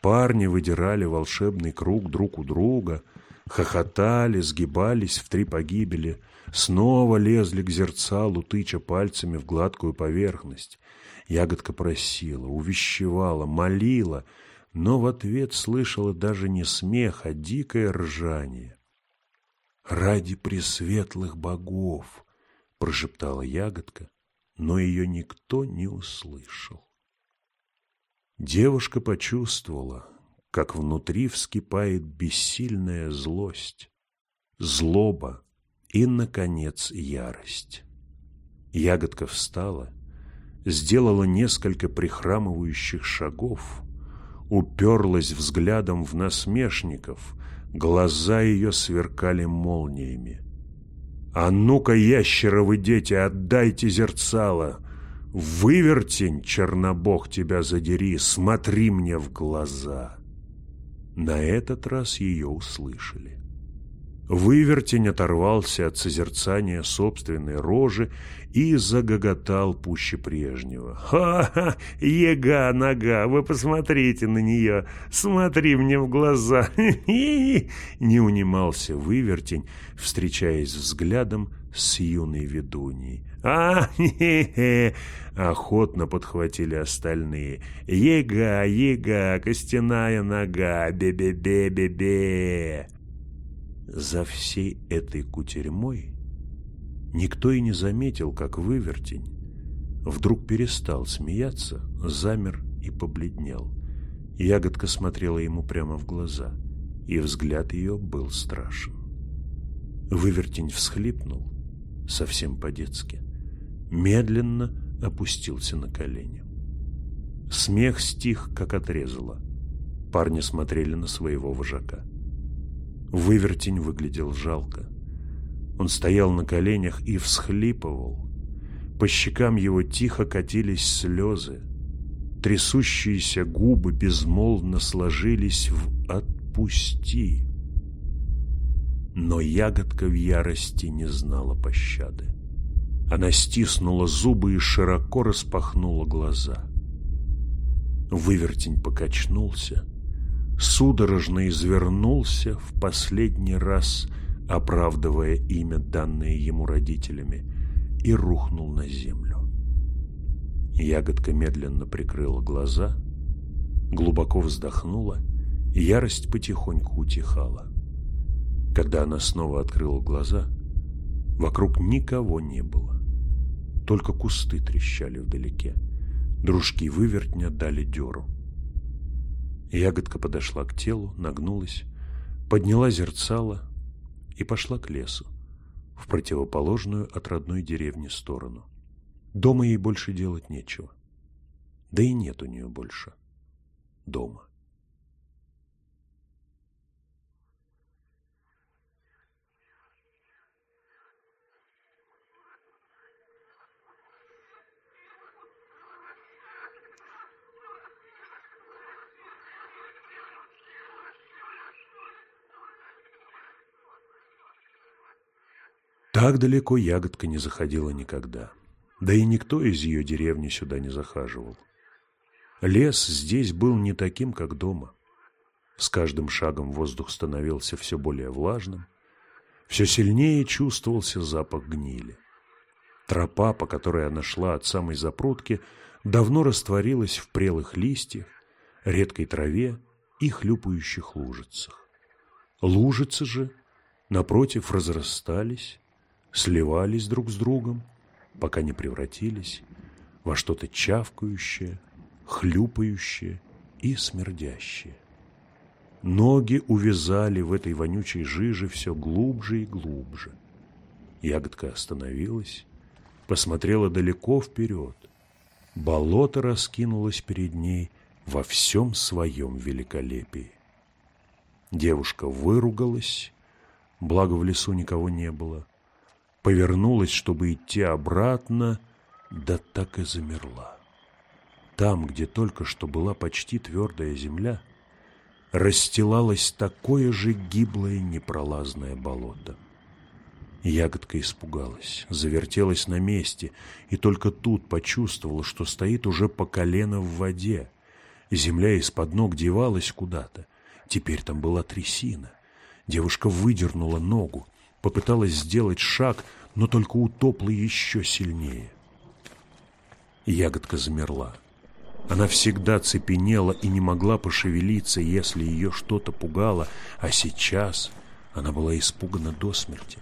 Парни выдирали волшебный круг друг у друга, хохотали, сгибались в три погибели, снова лезли к зерцалу, тыча пальцами в гладкую поверхность. Ягодка просила, увещевала, молила, но в ответ слышала даже не смех, а дикое ржание. «Ради пресветлых богов!» — прошептала ягодка, но ее никто не услышал. Девушка почувствовала, как внутри вскипает бессильная злость, злоба и, наконец, ярость. Ягодка встала, сделала несколько прихрамывающих шагов, уперлась взглядом в насмешников, глаза ее сверкали молниями. «А ну-ка, ящеровы дети, отдайте зерцало!» Вывертень, чернобог, тебя задери, смотри мне в глаза. На этот раз ее услышали. Вывертень оторвался от созерцания собственной рожи и загоготал пуще прежнего. «Ха-ха! Ега, нога! Вы посмотрите на нее! Смотри мне в глаза!» <laughs> Не унимался вывертень, встречаясь взглядом с юной ведуньей. а хе-хе!» — охотно подхватили остальные. «Ега, ега, костяная нога, бе-бе-бе-бе-бе!» За всей этой кутерьмой никто и не заметил, как вывертень вдруг перестал смеяться, замер и побледнел. Ягодка смотрела ему прямо в глаза, и взгляд ее был страшен. Вывертень всхлипнул, совсем по-детски, медленно опустился на колени. Смех стих, как отрезало. Парни смотрели на своего вожака. Вывертень выглядел жалко. Он стоял на коленях и всхлипывал. По щекам его тихо катились слезы. Трясущиеся губы безмолвно сложились в «отпусти». Но ягодка в ярости не знала пощады. Она стиснула зубы и широко распахнула глаза. Вывертень покачнулся, судорожно извернулся в последний раз, оправдывая имя, данное ему родителями, и рухнул на землю. Ягодка медленно прикрыла глаза, глубоко вздохнула, и ярость потихоньку утихала. Когда она снова открыла глаза, вокруг никого не было. Только кусты трещали вдалеке. Дружки вывертня дали дёру. Ягодка подошла к телу, нагнулась, подняла зерцало и пошла к лесу, в противоположную от родной деревни сторону. Дома ей больше делать нечего. Да и нет у нее больше дома. Так далеко ягодка не заходила никогда. Да и никто из ее деревни сюда не захаживал. Лес здесь был не таким, как дома. С каждым шагом воздух становился все более влажным, все сильнее чувствовался запах гнили. Тропа, по которой она шла от самой запрудки, давно растворилась в прелых листьях, редкой траве и хлюпающих лужицах. Лужицы же, напротив, разрастались, сливались друг с другом, пока не превратились во что-то чавкающее, хлюпающее и смердящее. Ноги увязали в этой вонючей жиже все глубже и глубже. Ягодка остановилась, посмотрела далеко вперед. Болото раскинулось перед ней во всем своем великолепии. Девушка выругалась, благо в лесу никого не было, повернулась, чтобы идти обратно, да так и замерла. Там, где только что была почти твердая земля, расстилалось такое же гиблое непролазное болото. Ягодка испугалась, завертелась на месте и только тут почувствовала, что стоит уже по колено в воде. Земля из-под ног девалась куда-то. Теперь там была трясина. Девушка выдернула ногу, попыталась сделать шаг, но только утопла еще сильнее. Ягодка замерла. Она всегда цепенела и не могла пошевелиться, если ее что-то пугало, а сейчас она была испугана до смерти.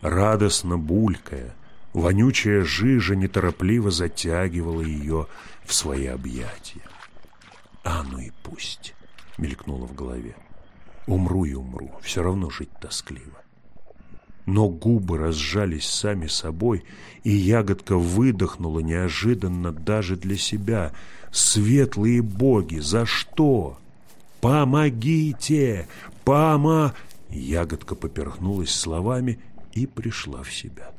Радостно булькая, вонючая жижа неторопливо затягивала ее в свои объятия. А ну и пусть, мелькнуло в голове. Умру и умру, все равно жить тоскливо. Но губы разжались сами собой, и ягодка выдохнула неожиданно даже для себя. «Светлые боги, за что? Помогите! Пома...» Ягодка поперхнулась словами и пришла в себя.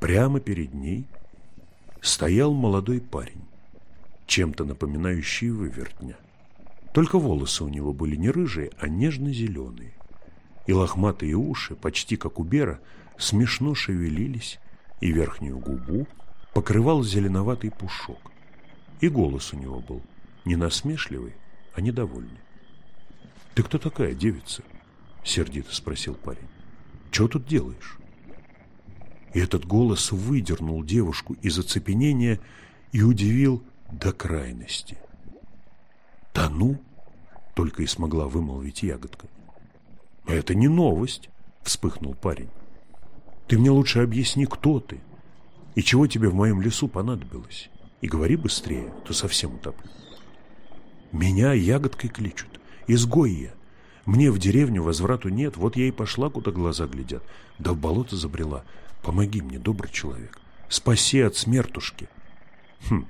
Прямо перед ней стоял молодой парень, чем-то напоминающий вывертня. Только волосы у него были не рыжие, а нежно-зеленые. И лохматые уши, почти как у Бера, смешно шевелились, и верхнюю губу покрывал зеленоватый пушок. И голос у него был не насмешливый, а недовольный. «Ты кто такая, девица?» — сердито спросил парень. «Чего тут делаешь?» И этот голос выдернул девушку из оцепенения и удивил до крайности. «Тону?» — только и смогла вымолвить ягодка. «Это не новость», — вспыхнул парень. «Ты мне лучше объясни, кто ты и чего тебе в моем лесу понадобилось. И говори быстрее, то совсем утоплю». «Меня ягодкой кличут. Изгой я. Мне в деревню возврату нет, вот я и пошла, куда глаза глядят. Да в болото забрела. Помоги мне, добрый человек. Спаси от смертушки. Хм,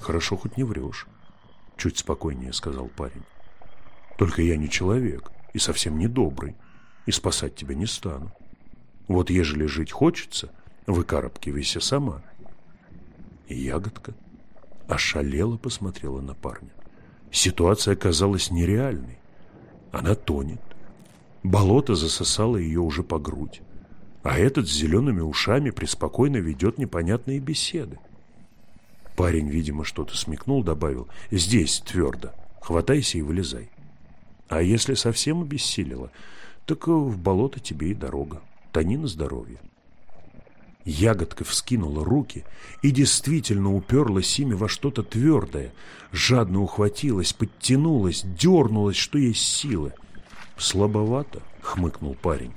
хорошо, хоть не врешь. Чуть спокойнее сказал парень. Только я не человек и совсем не добрый, и спасать тебя не стану. Вот ежели жить хочется, выкарабкивайся сама. И ягодка ошалела посмотрела на парня. Ситуация казалась нереальной. Она тонет. Болото засосало ее уже по грудь а этот с зелеными ушами преспокойно ведет непонятные беседы. Парень, видимо, что-то смекнул, добавил «Здесь твердо, хватайся и вылезай». А если совсем обессилила, так в болото тебе и дорога, тони на здоровье. Ягодка вскинула руки и действительно уперлась ими во что-то твердое, жадно ухватилась, подтянулась, дернулась, что есть силы. «Слабовато», — хмыкнул парень.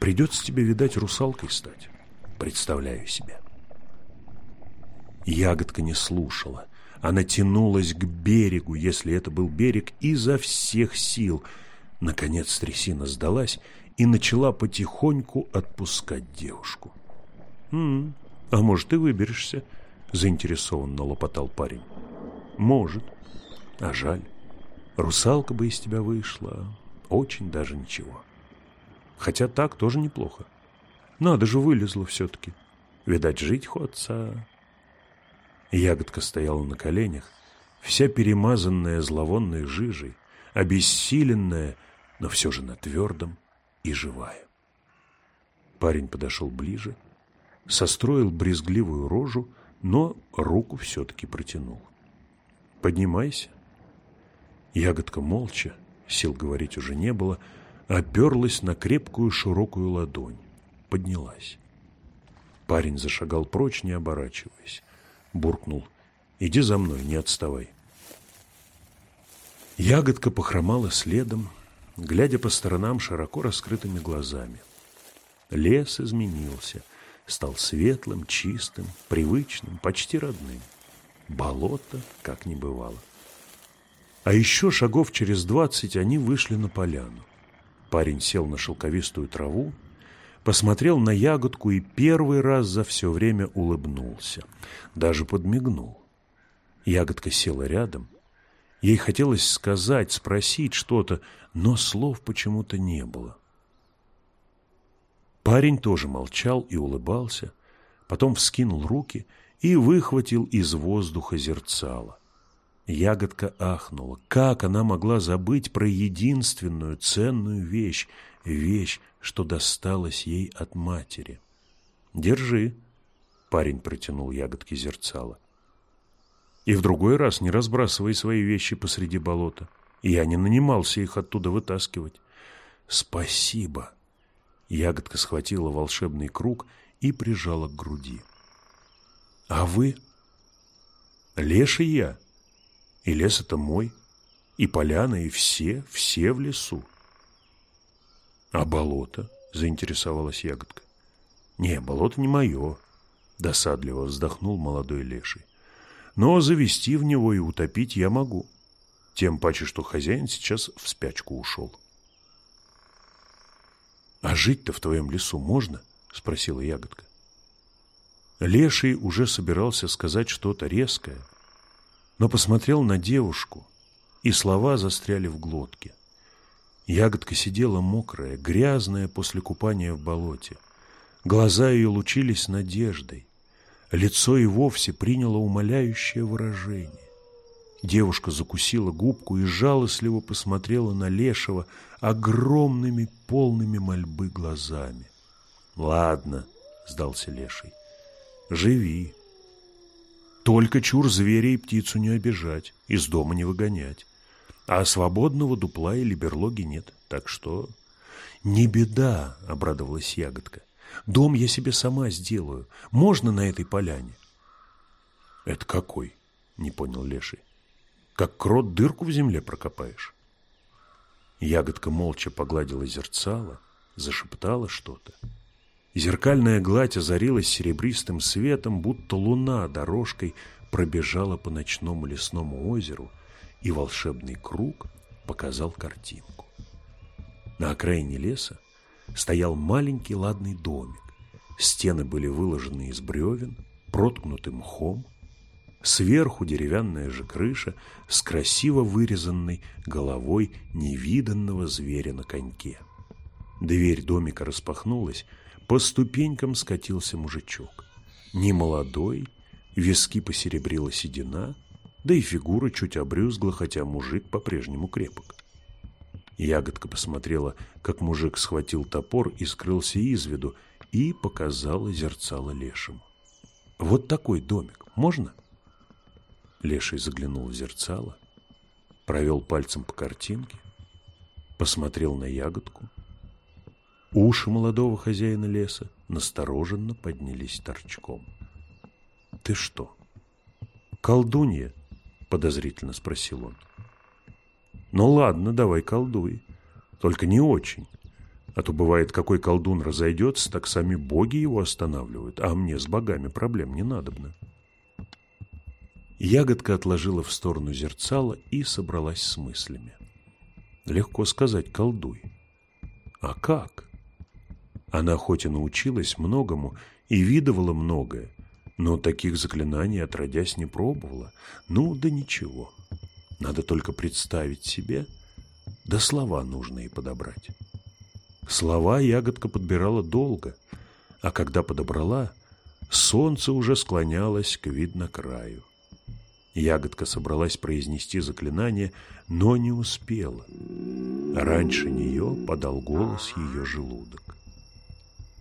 Придется тебе, видать, русалкой стать. Представляю себе. Ягодка не слушала. Она тянулась к берегу, если это был берег, изо всех сил. Наконец трясина сдалась и начала потихоньку отпускать девушку. «М -м, «А может, и выберешься?» — заинтересованно лопотал парень. «Может. А жаль. Русалка бы из тебя вышла. Очень даже ничего». Хотя так тоже неплохо. Надо же, вылезла все-таки. Видать, жить ходца. Ягодка стояла на коленях, вся перемазанная зловонной жижей, обессиленная, но все же на твердом и живая. Парень подошел ближе, состроил брезгливую рожу, но руку все-таки протянул. «Поднимайся». Ягодка молча, сил говорить уже не было, — оперлась на крепкую широкую ладонь, поднялась. Парень зашагал прочь, не оборачиваясь. Буркнул. «Иди за мной, не отставай». Ягодка похромала следом, глядя по сторонам широко раскрытыми глазами. Лес изменился, стал светлым, чистым, привычным, почти родным. Болото как не бывало. А еще шагов через двадцать они вышли на поляну. Парень сел на шелковистую траву, посмотрел на ягодку и первый раз за все время улыбнулся, даже подмигнул. Ягодка села рядом. Ей хотелось сказать, спросить что-то, но слов почему-то не было. Парень тоже молчал и улыбался, потом вскинул руки и выхватил из воздуха зерцало. Ягодка ахнула. Как она могла забыть про единственную ценную вещь, вещь, что досталась ей от матери? «Держи», — парень протянул ягодке зерцало. «И в другой раз не разбрасывай свои вещи посреди болота. Я не нанимался их оттуда вытаскивать». «Спасибо!» Ягодка схватила волшебный круг и прижала к груди. «А вы?» «Леша я», и лес это мой, и поляна, и все, все в лесу. А болото? Заинтересовалась ягодка. Не, болото не мое, досадливо вздохнул молодой леший. но завести в него и утопить я могу. Тем паче, что хозяин сейчас в спячку ушел. «А жить-то в твоем лесу можно?» — спросила ягодка. Леший уже собирался сказать что-то резкое, но посмотрел на девушку, и слова застряли в глотке. Ягодка сидела мокрая, грязная после купания в болоте. Глаза ее лучились надеждой. Лицо и вовсе приняло умоляющее выражение. Девушка закусила губку и жалостливо посмотрела на Лешего огромными, полными мольбы глазами. «Ладно», — сдался Леший, — «живи. Только чур зверя и птицу не обижать, из дома не выгонять. А свободного дупла или берлоги нет, так что...» «Не беда», — обрадовалась ягодка. «Дом я себе сама сделаю. Можно на этой поляне?» «Это какой?» — не понял Леший как крот дырку в земле прокопаешь. Ягодка молча погладила зерцало, зашептала что-то. Зеркальная гладь озарилась серебристым светом, будто луна дорожкой пробежала по ночному лесному озеру, и волшебный круг показал картинку. На окраине леса стоял маленький ладный домик. Стены были выложены из бревен, проткнуты мхом, Сверху деревянная же крыша с красиво вырезанной головой невиданного зверя на коньке. Дверь домика распахнулась, по ступенькам скатился мужичок. Немолодой, виски посеребрила седина, да и фигура чуть обрюзгла, хотя мужик по-прежнему крепок. Ягодка посмотрела, как мужик схватил топор и скрылся из виду, и показала зерцало лешему. «Вот такой домик можно?» Леший заглянул в зерцало, провел пальцем по картинке, посмотрел на ягодку. Уши молодого хозяина леса настороженно поднялись торчком. — Ты что, колдунья? — подозрительно спросил он. — Ну ладно, давай колдуй, только не очень. А то бывает, какой колдун разойдется, так сами боги его останавливают, а мне с богами проблем не надобно. — Ягодка отложила в сторону зерцала и собралась с мыслями. Легко сказать «колдуй». А как? Она хоть и научилась многому и видывала многое, но таких заклинаний отродясь не пробовала. Ну, да ничего. Надо только представить себе, да слова нужно и подобрать. Слова ягодка подбирала долго, а когда подобрала, солнце уже склонялось к видно краю. Ягодка собралась произнести заклинание, но не успела. Раньше нее подал голос ее желудок.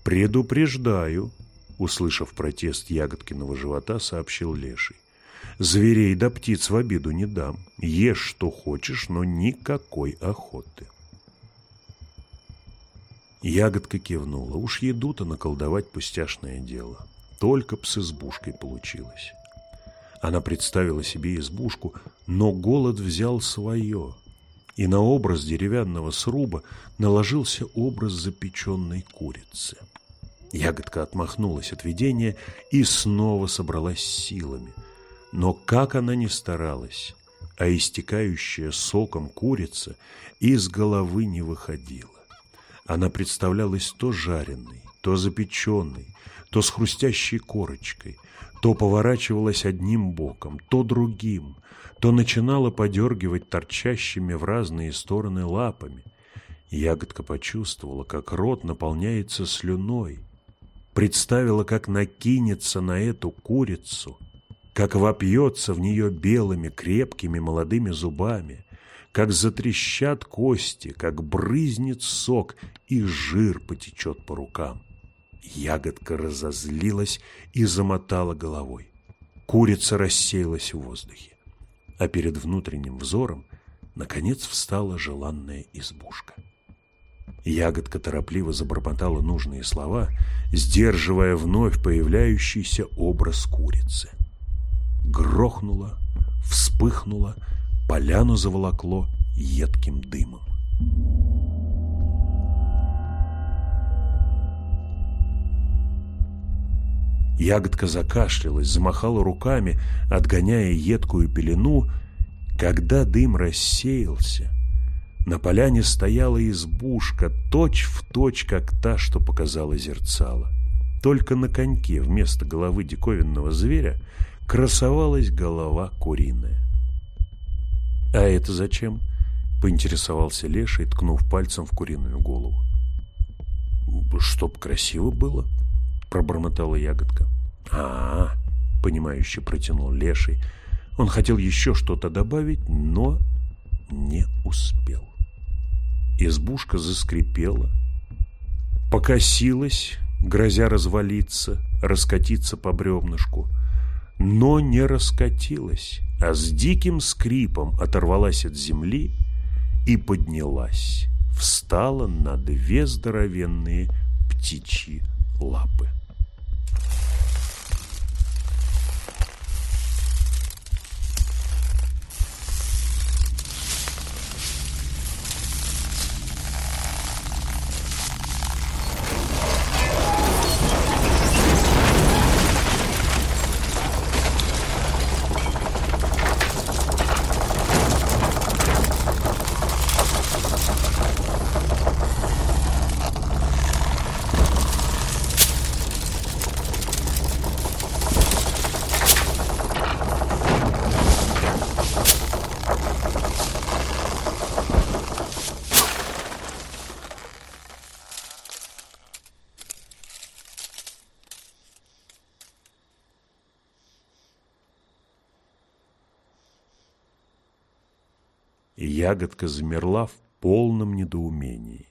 «Предупреждаю», — услышав протест ягодкиного живота, сообщил Леший. «Зверей да птиц в обиду не дам. Ешь, что хочешь, но никакой охоты». Ягодка кивнула. Уж еду-то наколдовать пустяшное дело. Только б с избушкой получилось. Она представила себе избушку, но голод взял свое, и на образ деревянного сруба наложился образ запеченной курицы. Ягодка отмахнулась от видения и снова собралась силами. Но как она ни старалась, а истекающая соком курица из головы не выходила. Она представлялась то жареной, то запеченной, то с хрустящей корочкой, то поворачивалась одним боком, то другим, то начинала подергивать торчащими в разные стороны лапами. Ягодка почувствовала, как рот наполняется слюной, представила, как накинется на эту курицу, как вопьется в нее белыми крепкими молодыми зубами, как затрещат кости, как брызнет сок и жир потечет по рукам. Ягодка разозлилась и замотала головой. Курица рассеялась в воздухе. А перед внутренним взором, наконец, встала желанная избушка. Ягодка торопливо забормотала нужные слова, сдерживая вновь появляющийся образ курицы. Грохнуло, вспыхнуло, поляну заволокло едким дымом. Ягодка закашлялась, замахала руками, отгоняя едкую пелену. Когда дым рассеялся, на поляне стояла избушка, точь в точь, как та, что показала зерцало. Только на коньке вместо головы диковинного зверя красовалась голова куриная. «А это зачем?» — поинтересовался Леший, ткнув пальцем в куриную голову. «Чтоб красиво было», — пробормотала ягодка. а, -а, -а понимающе протянул Леший. Он хотел еще что-то добавить, но не успел. Избушка заскрипела, покосилась, грозя развалиться, раскатиться по бревнышку, но не раскатилась, а с диким скрипом оторвалась от земли и поднялась, встала на две здоровенные птичьи лапы. Ягодка замерла в полном недоумении.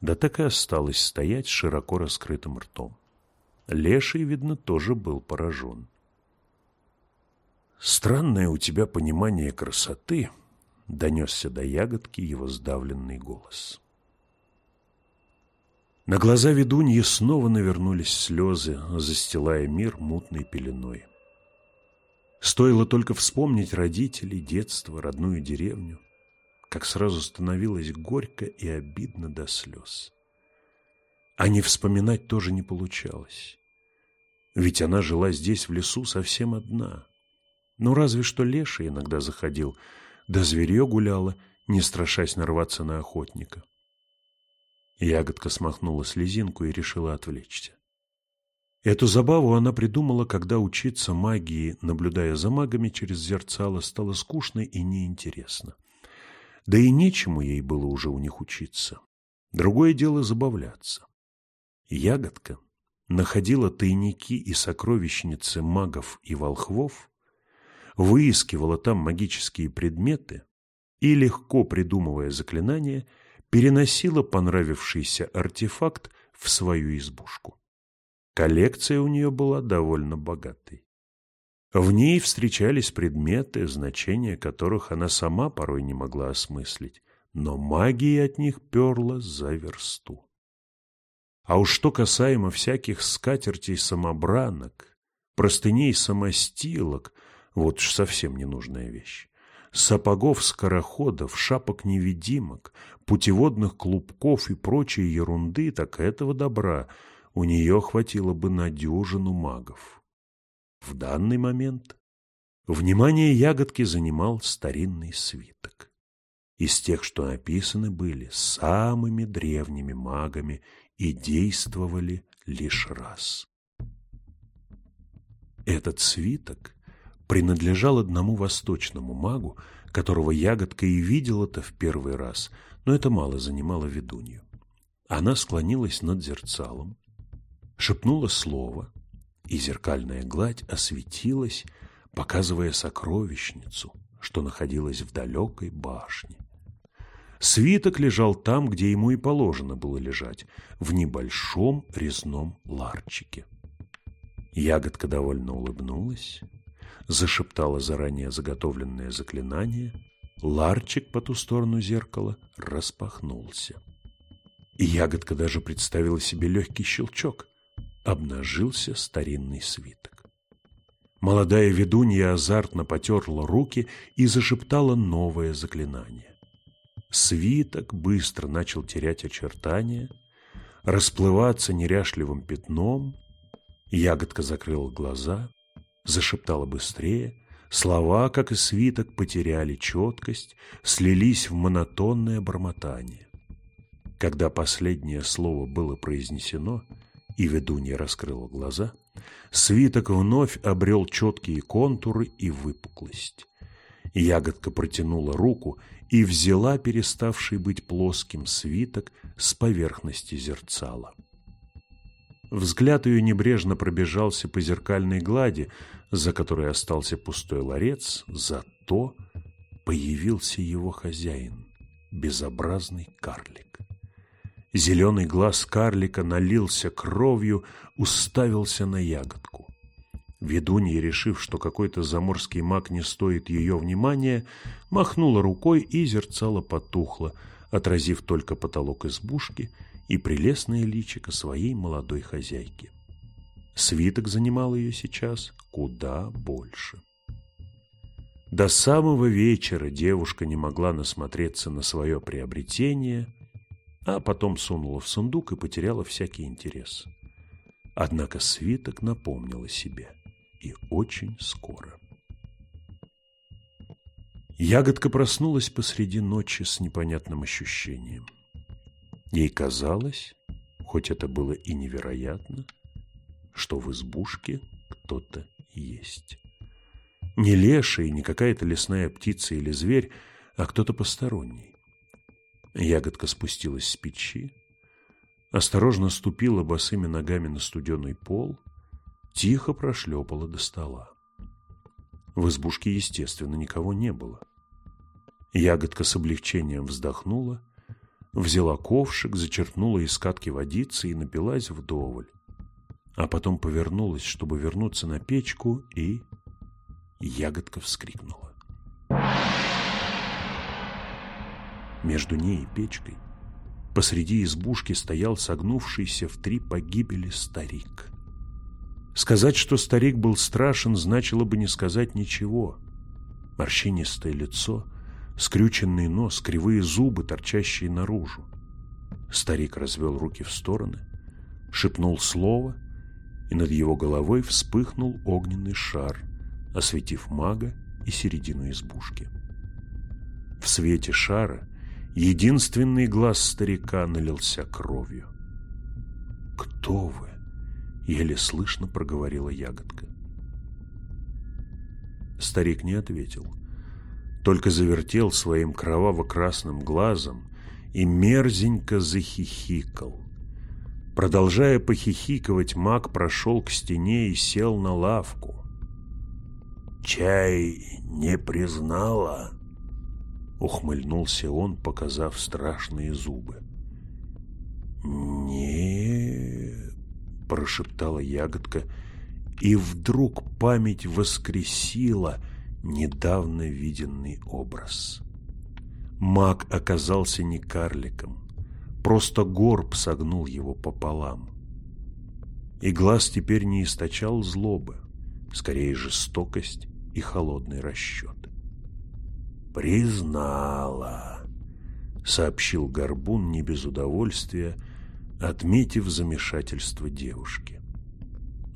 Да так и осталась стоять широко раскрытым ртом. Леший, видно, тоже был поражен. «Странное у тебя понимание красоты», — донесся до ягодки его сдавленный голос. На глаза ведуньи снова навернулись слезы, застилая мир мутной пеленой. Стоило только вспомнить родителей, детство, родную деревню как сразу становилось горько и обидно до слез. А не вспоминать тоже не получалось. Ведь она жила здесь, в лесу, совсем одна. Ну, разве что Леша иногда заходил, да зверье гуляло, не страшась нарваться на охотника. Ягодка смахнула слезинку и решила отвлечься. Эту забаву она придумала, когда учиться магии, наблюдая за магами через зерцало, стало скучно и неинтересно. Да и нечему ей было уже у них учиться. Другое дело забавляться. Ягодка находила тайники и сокровищницы магов и волхвов, выискивала там магические предметы и, легко придумывая заклинания, переносила понравившийся артефакт в свою избушку. Коллекция у нее была довольно богатой. В ней встречались предметы, значения которых она сама порой не могла осмыслить, но магия от них перла за версту. А уж что касаемо всяких скатертей-самобранок, простыней-самостилок, вот уж совсем ненужная вещь. Сапогов-скороходов, шапок-невидимок, путеводных клубков и прочей ерунды, так этого добра у нее хватило бы на дюжину магов. В данный момент внимание ягодки занимал старинный свиток. Из тех, что описаны были самыми древними магами и действовали лишь раз. Этот свиток принадлежал одному восточному магу, которого ягодка и видела-то в первый раз, но это мало занимало ведунью. Она склонилась над зерцалом, шепнула слово, и зеркальная гладь осветилась, показывая сокровищницу, что находилась в далекой башне. Свиток лежал там, где ему и положено было лежать, в небольшом резном ларчике. Ягодка довольно улыбнулась, зашептала заранее заготовленное заклинание, ларчик по ту сторону зеркала распахнулся. И ягодка даже представила себе легкий щелчок обнажился старинный свиток. Молодая ведунья азартно потерла руки и зашептала новое заклинание. Свиток быстро начал терять очертания, расплываться неряшливым пятном. Ягодка закрыла глаза, зашептала быстрее, слова, как и свиток, потеряли четкость, слились в монотонное бормотание. Когда последнее слово было произнесено, и ведунья раскрыла глаза, свиток вновь обрел четкие контуры и выпуклость. Ягодка протянула руку и взяла переставший быть плоским свиток с поверхности зерцала. Взгляд ее небрежно пробежался по зеркальной глади, за которой остался пустой ларец, зато появился его хозяин, безобразный карлик. Зеленый глаз карлика налился кровью, уставился на ягодку. Ведунья, решив, что какой-то заморский маг не стоит ее внимания, махнула рукой и зерцало потухло, отразив только потолок избушки и прелестное личико своей молодой хозяйки. Свиток занимал ее сейчас куда больше. До самого вечера девушка не могла насмотреться на свое приобретение – а потом сунула в сундук и потеряла всякий интерес. Однако свиток напомнил о себе, и очень скоро. Ягодка проснулась посреди ночи с непонятным ощущением. Ей казалось, хоть это было и невероятно, что в избушке кто-то есть. Не леший, не какая-то лесная птица или зверь, а кто-то посторонний. Ягодка спустилась с печи, осторожно ступила босыми ногами на студеный пол, тихо прошлепала до стола. В избушке, естественно, никого не было. Ягодка с облегчением вздохнула, взяла ковшик, зачерпнула из катки водицы и напилась вдоволь. А потом повернулась, чтобы вернуться на печку, и ягодка вскрикнула. Между ней и печкой посреди избушки стоял согнувшийся в три погибели старик. Сказать, что старик был страшен, значило бы не сказать ничего. Морщинистое лицо, скрюченный нос, кривые зубы, торчащие наружу. Старик развел руки в стороны, шепнул слово, и над его головой вспыхнул огненный шар, осветив мага и середину избушки. В свете шара Единственный глаз старика налился кровью. «Кто вы?» — еле слышно проговорила ягодка. Старик не ответил, только завертел своим кроваво-красным глазом и мерзенько захихикал. Продолжая похихикивать, маг прошел к стене и сел на лавку. «Чай не признала?» Ухмыльнулся он, показав страшные зубы. не прошептала ягодка, и вдруг память воскресила недавно виденный образ. Маг оказался не карликом, просто горб согнул его пополам. И глаз теперь не источал злобы, скорее жестокость и холодный расчет. «Признала», — сообщил Горбун не без удовольствия, отметив замешательство девушки.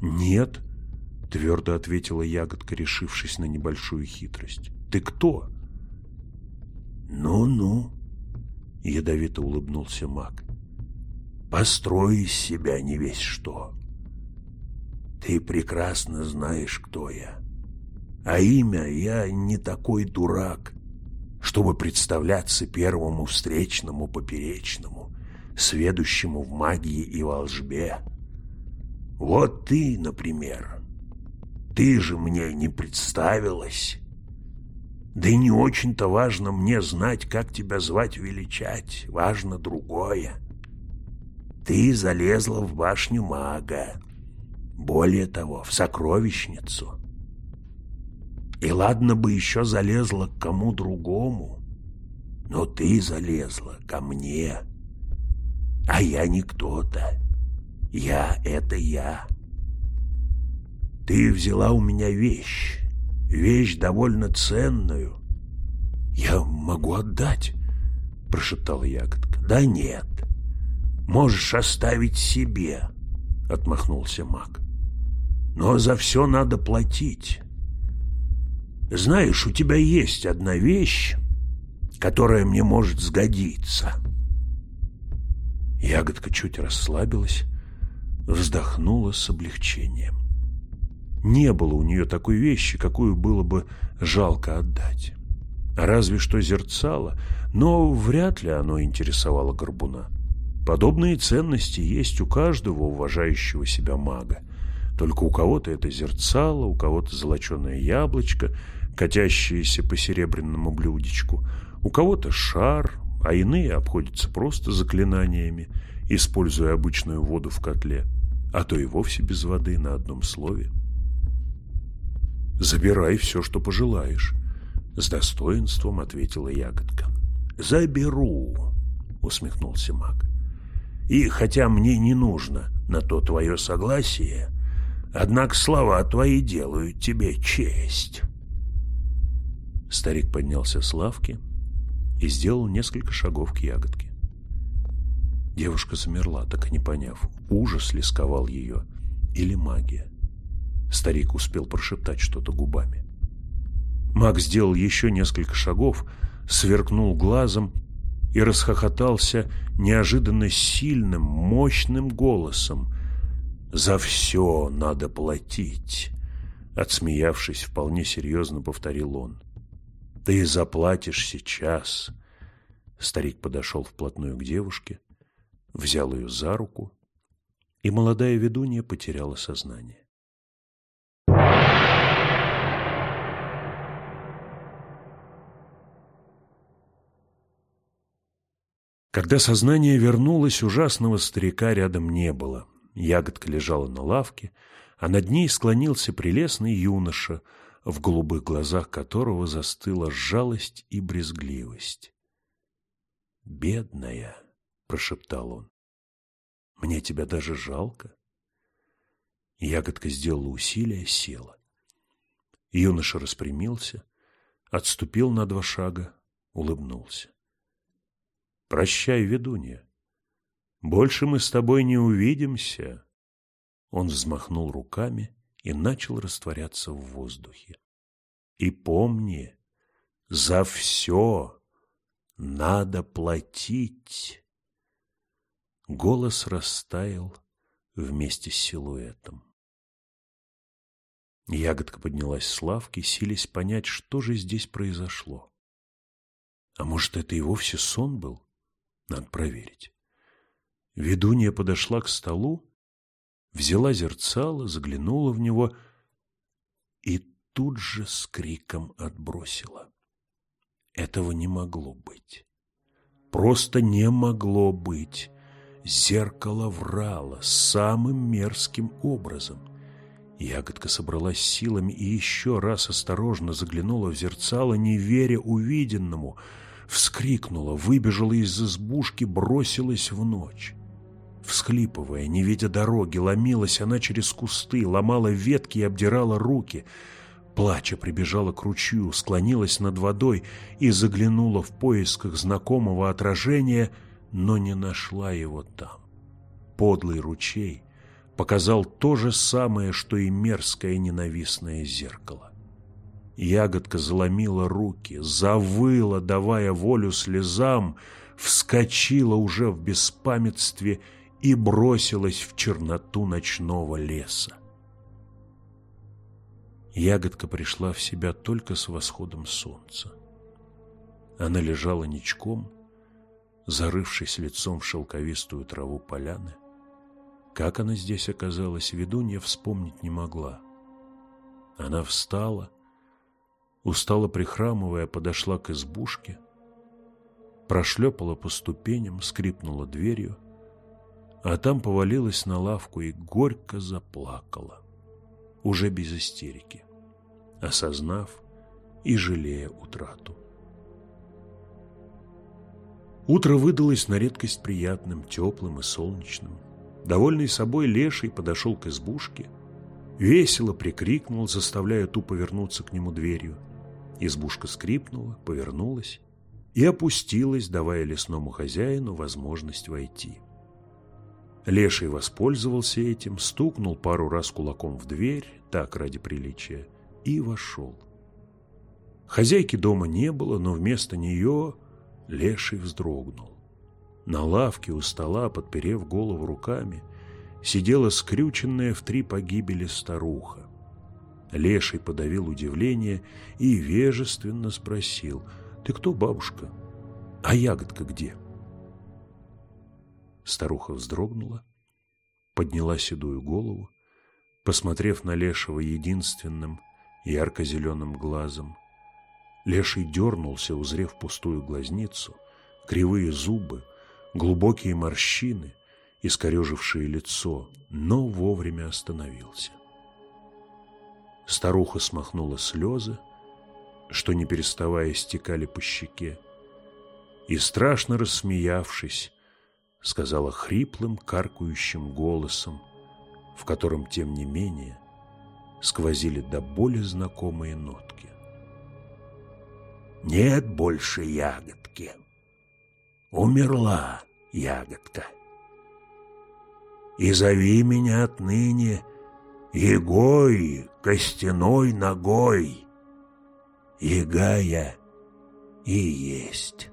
«Нет», — твердо ответила ягодка, решившись на небольшую хитрость. «Ты кто?» «Ну-ну», — ядовито улыбнулся маг. «Построй из себя не весь что. Ты прекрасно знаешь, кто я. А имя я не такой дурак, чтобы представляться первому встречному поперечному, сведущему в магии и волжбе. Вот ты, например, ты же мне не представилась. Да и не очень-то важно мне знать, как тебя звать величать, важно другое. Ты залезла в башню мага, более того, в сокровищницу. И ладно бы еще залезла к кому другому, но ты залезла ко мне. А я не кто-то. Я — это я. Ты взяла у меня вещь, вещь довольно ценную. Я могу отдать, — прошептала ягодка. Да нет, можешь оставить себе, — отмахнулся маг. Но за все надо платить. Знаешь, у тебя есть одна вещь, которая мне может сгодиться. Ягодка чуть расслабилась, вздохнула с облегчением. Не было у нее такой вещи, какую было бы жалко отдать. Разве что зерцало, но вряд ли оно интересовало горбуна. Подобные ценности есть у каждого уважающего себя мага. Только у кого-то это зерцало, у кого-то золоченое яблочко, катящееся по серебряному блюдечку, у кого-то шар, а иные обходятся просто заклинаниями, используя обычную воду в котле, а то и вовсе без воды на одном слове. «Забирай все, что пожелаешь», — с достоинством ответила ягодка. «Заберу», — усмехнулся маг. «И хотя мне не нужно на то твое согласие, однако слова твои делают тебе честь». Старик поднялся с лавки и сделал несколько шагов к ягодке. Девушка замерла, так и не поняв, ужас ли сковал ее или магия. Старик успел прошептать что-то губами. Маг сделал еще несколько шагов, сверкнул глазом и расхохотался неожиданно сильным, мощным голосом. «За все надо платить!» Отсмеявшись, вполне серьезно повторил он. Ты заплатишь сейчас. Старик подошел вплотную к девушке, взял ее за руку, и молодая ведунья потеряла сознание. Когда сознание вернулось, ужасного старика рядом не было. Ягодка лежала на лавке, а над ней склонился прелестный юноша — в голубых глазах которого застыла жалость и брезгливость. «Бедная!» — прошептал он. «Мне тебя даже жалко». Ягодка сделала усилие, села. Юноша распрямился, отступил на два шага, улыбнулся. «Прощай, ведунья. Больше мы с тобой не увидимся». Он взмахнул руками и начал растворяться в воздухе. И помни, за все надо платить. Голос растаял вместе с силуэтом. Ягодка поднялась с лавки, силясь понять, что же здесь произошло. А может, это и вовсе сон был? Надо проверить. Ведунья подошла к столу взяла зерцало, заглянула в него и тут же с криком отбросила. Этого не могло быть. Просто не могло быть. Зеркало врало самым мерзким образом. Ягодка собралась силами и еще раз осторожно заглянула в зерцало, не веря увиденному. Вскрикнула, выбежала из избушки, бросилась в ночь. Всхлипывая, не видя дороги, ломилась она через кусты, ломала ветки и обдирала руки. Плача прибежала к ручью, склонилась над водой и заглянула в поисках знакомого отражения, но не нашла его там. Подлый ручей показал то же самое, что и мерзкое ненавистное зеркало. Ягодка заломила руки, завыла, давая волю слезам, вскочила уже в беспамятстве и бросилась в черноту ночного леса. Ягодка пришла в себя только с восходом солнца. Она лежала ничком, зарывшись лицом в шелковистую траву поляны. Как она здесь оказалась, ведунья вспомнить не могла. Она встала, устало прихрамывая, подошла к избушке, прошлепала по ступеням, скрипнула дверью, а там повалилась на лавку и горько заплакала, уже без истерики, осознав и жалея утрату. Утро выдалось на редкость приятным, теплым и солнечным. Довольный собой леший подошел к избушке, весело прикрикнул, заставляя ту повернуться к нему дверью. Избушка скрипнула, повернулась и опустилась, давая лесному хозяину возможность войти. Леший воспользовался этим, стукнул пару раз кулаком в дверь, так ради приличия, и вошел. Хозяйки дома не было, но вместо нее Леший вздрогнул. На лавке у стола, подперев голову руками, сидела скрюченная в три погибели старуха. Леший подавил удивление и вежественно спросил, «Ты кто, бабушка? А ягодка где?» Старуха вздрогнула, подняла седую голову, посмотрев на Лешего единственным ярко-зеленым глазом. Леший дернулся, узрев пустую глазницу, кривые зубы, глубокие морщины, искорежившее лицо, но вовремя остановился. Старуха смахнула слезы, что, не переставая, стекали по щеке, и, страшно рассмеявшись, сказала хриплым, каркающим голосом, в котором, тем не менее, сквозили до боли знакомые нотки. «Нет больше ягодки. Умерла ягодка. И зови меня отныне Егой костяной ногой. Яга я и есть».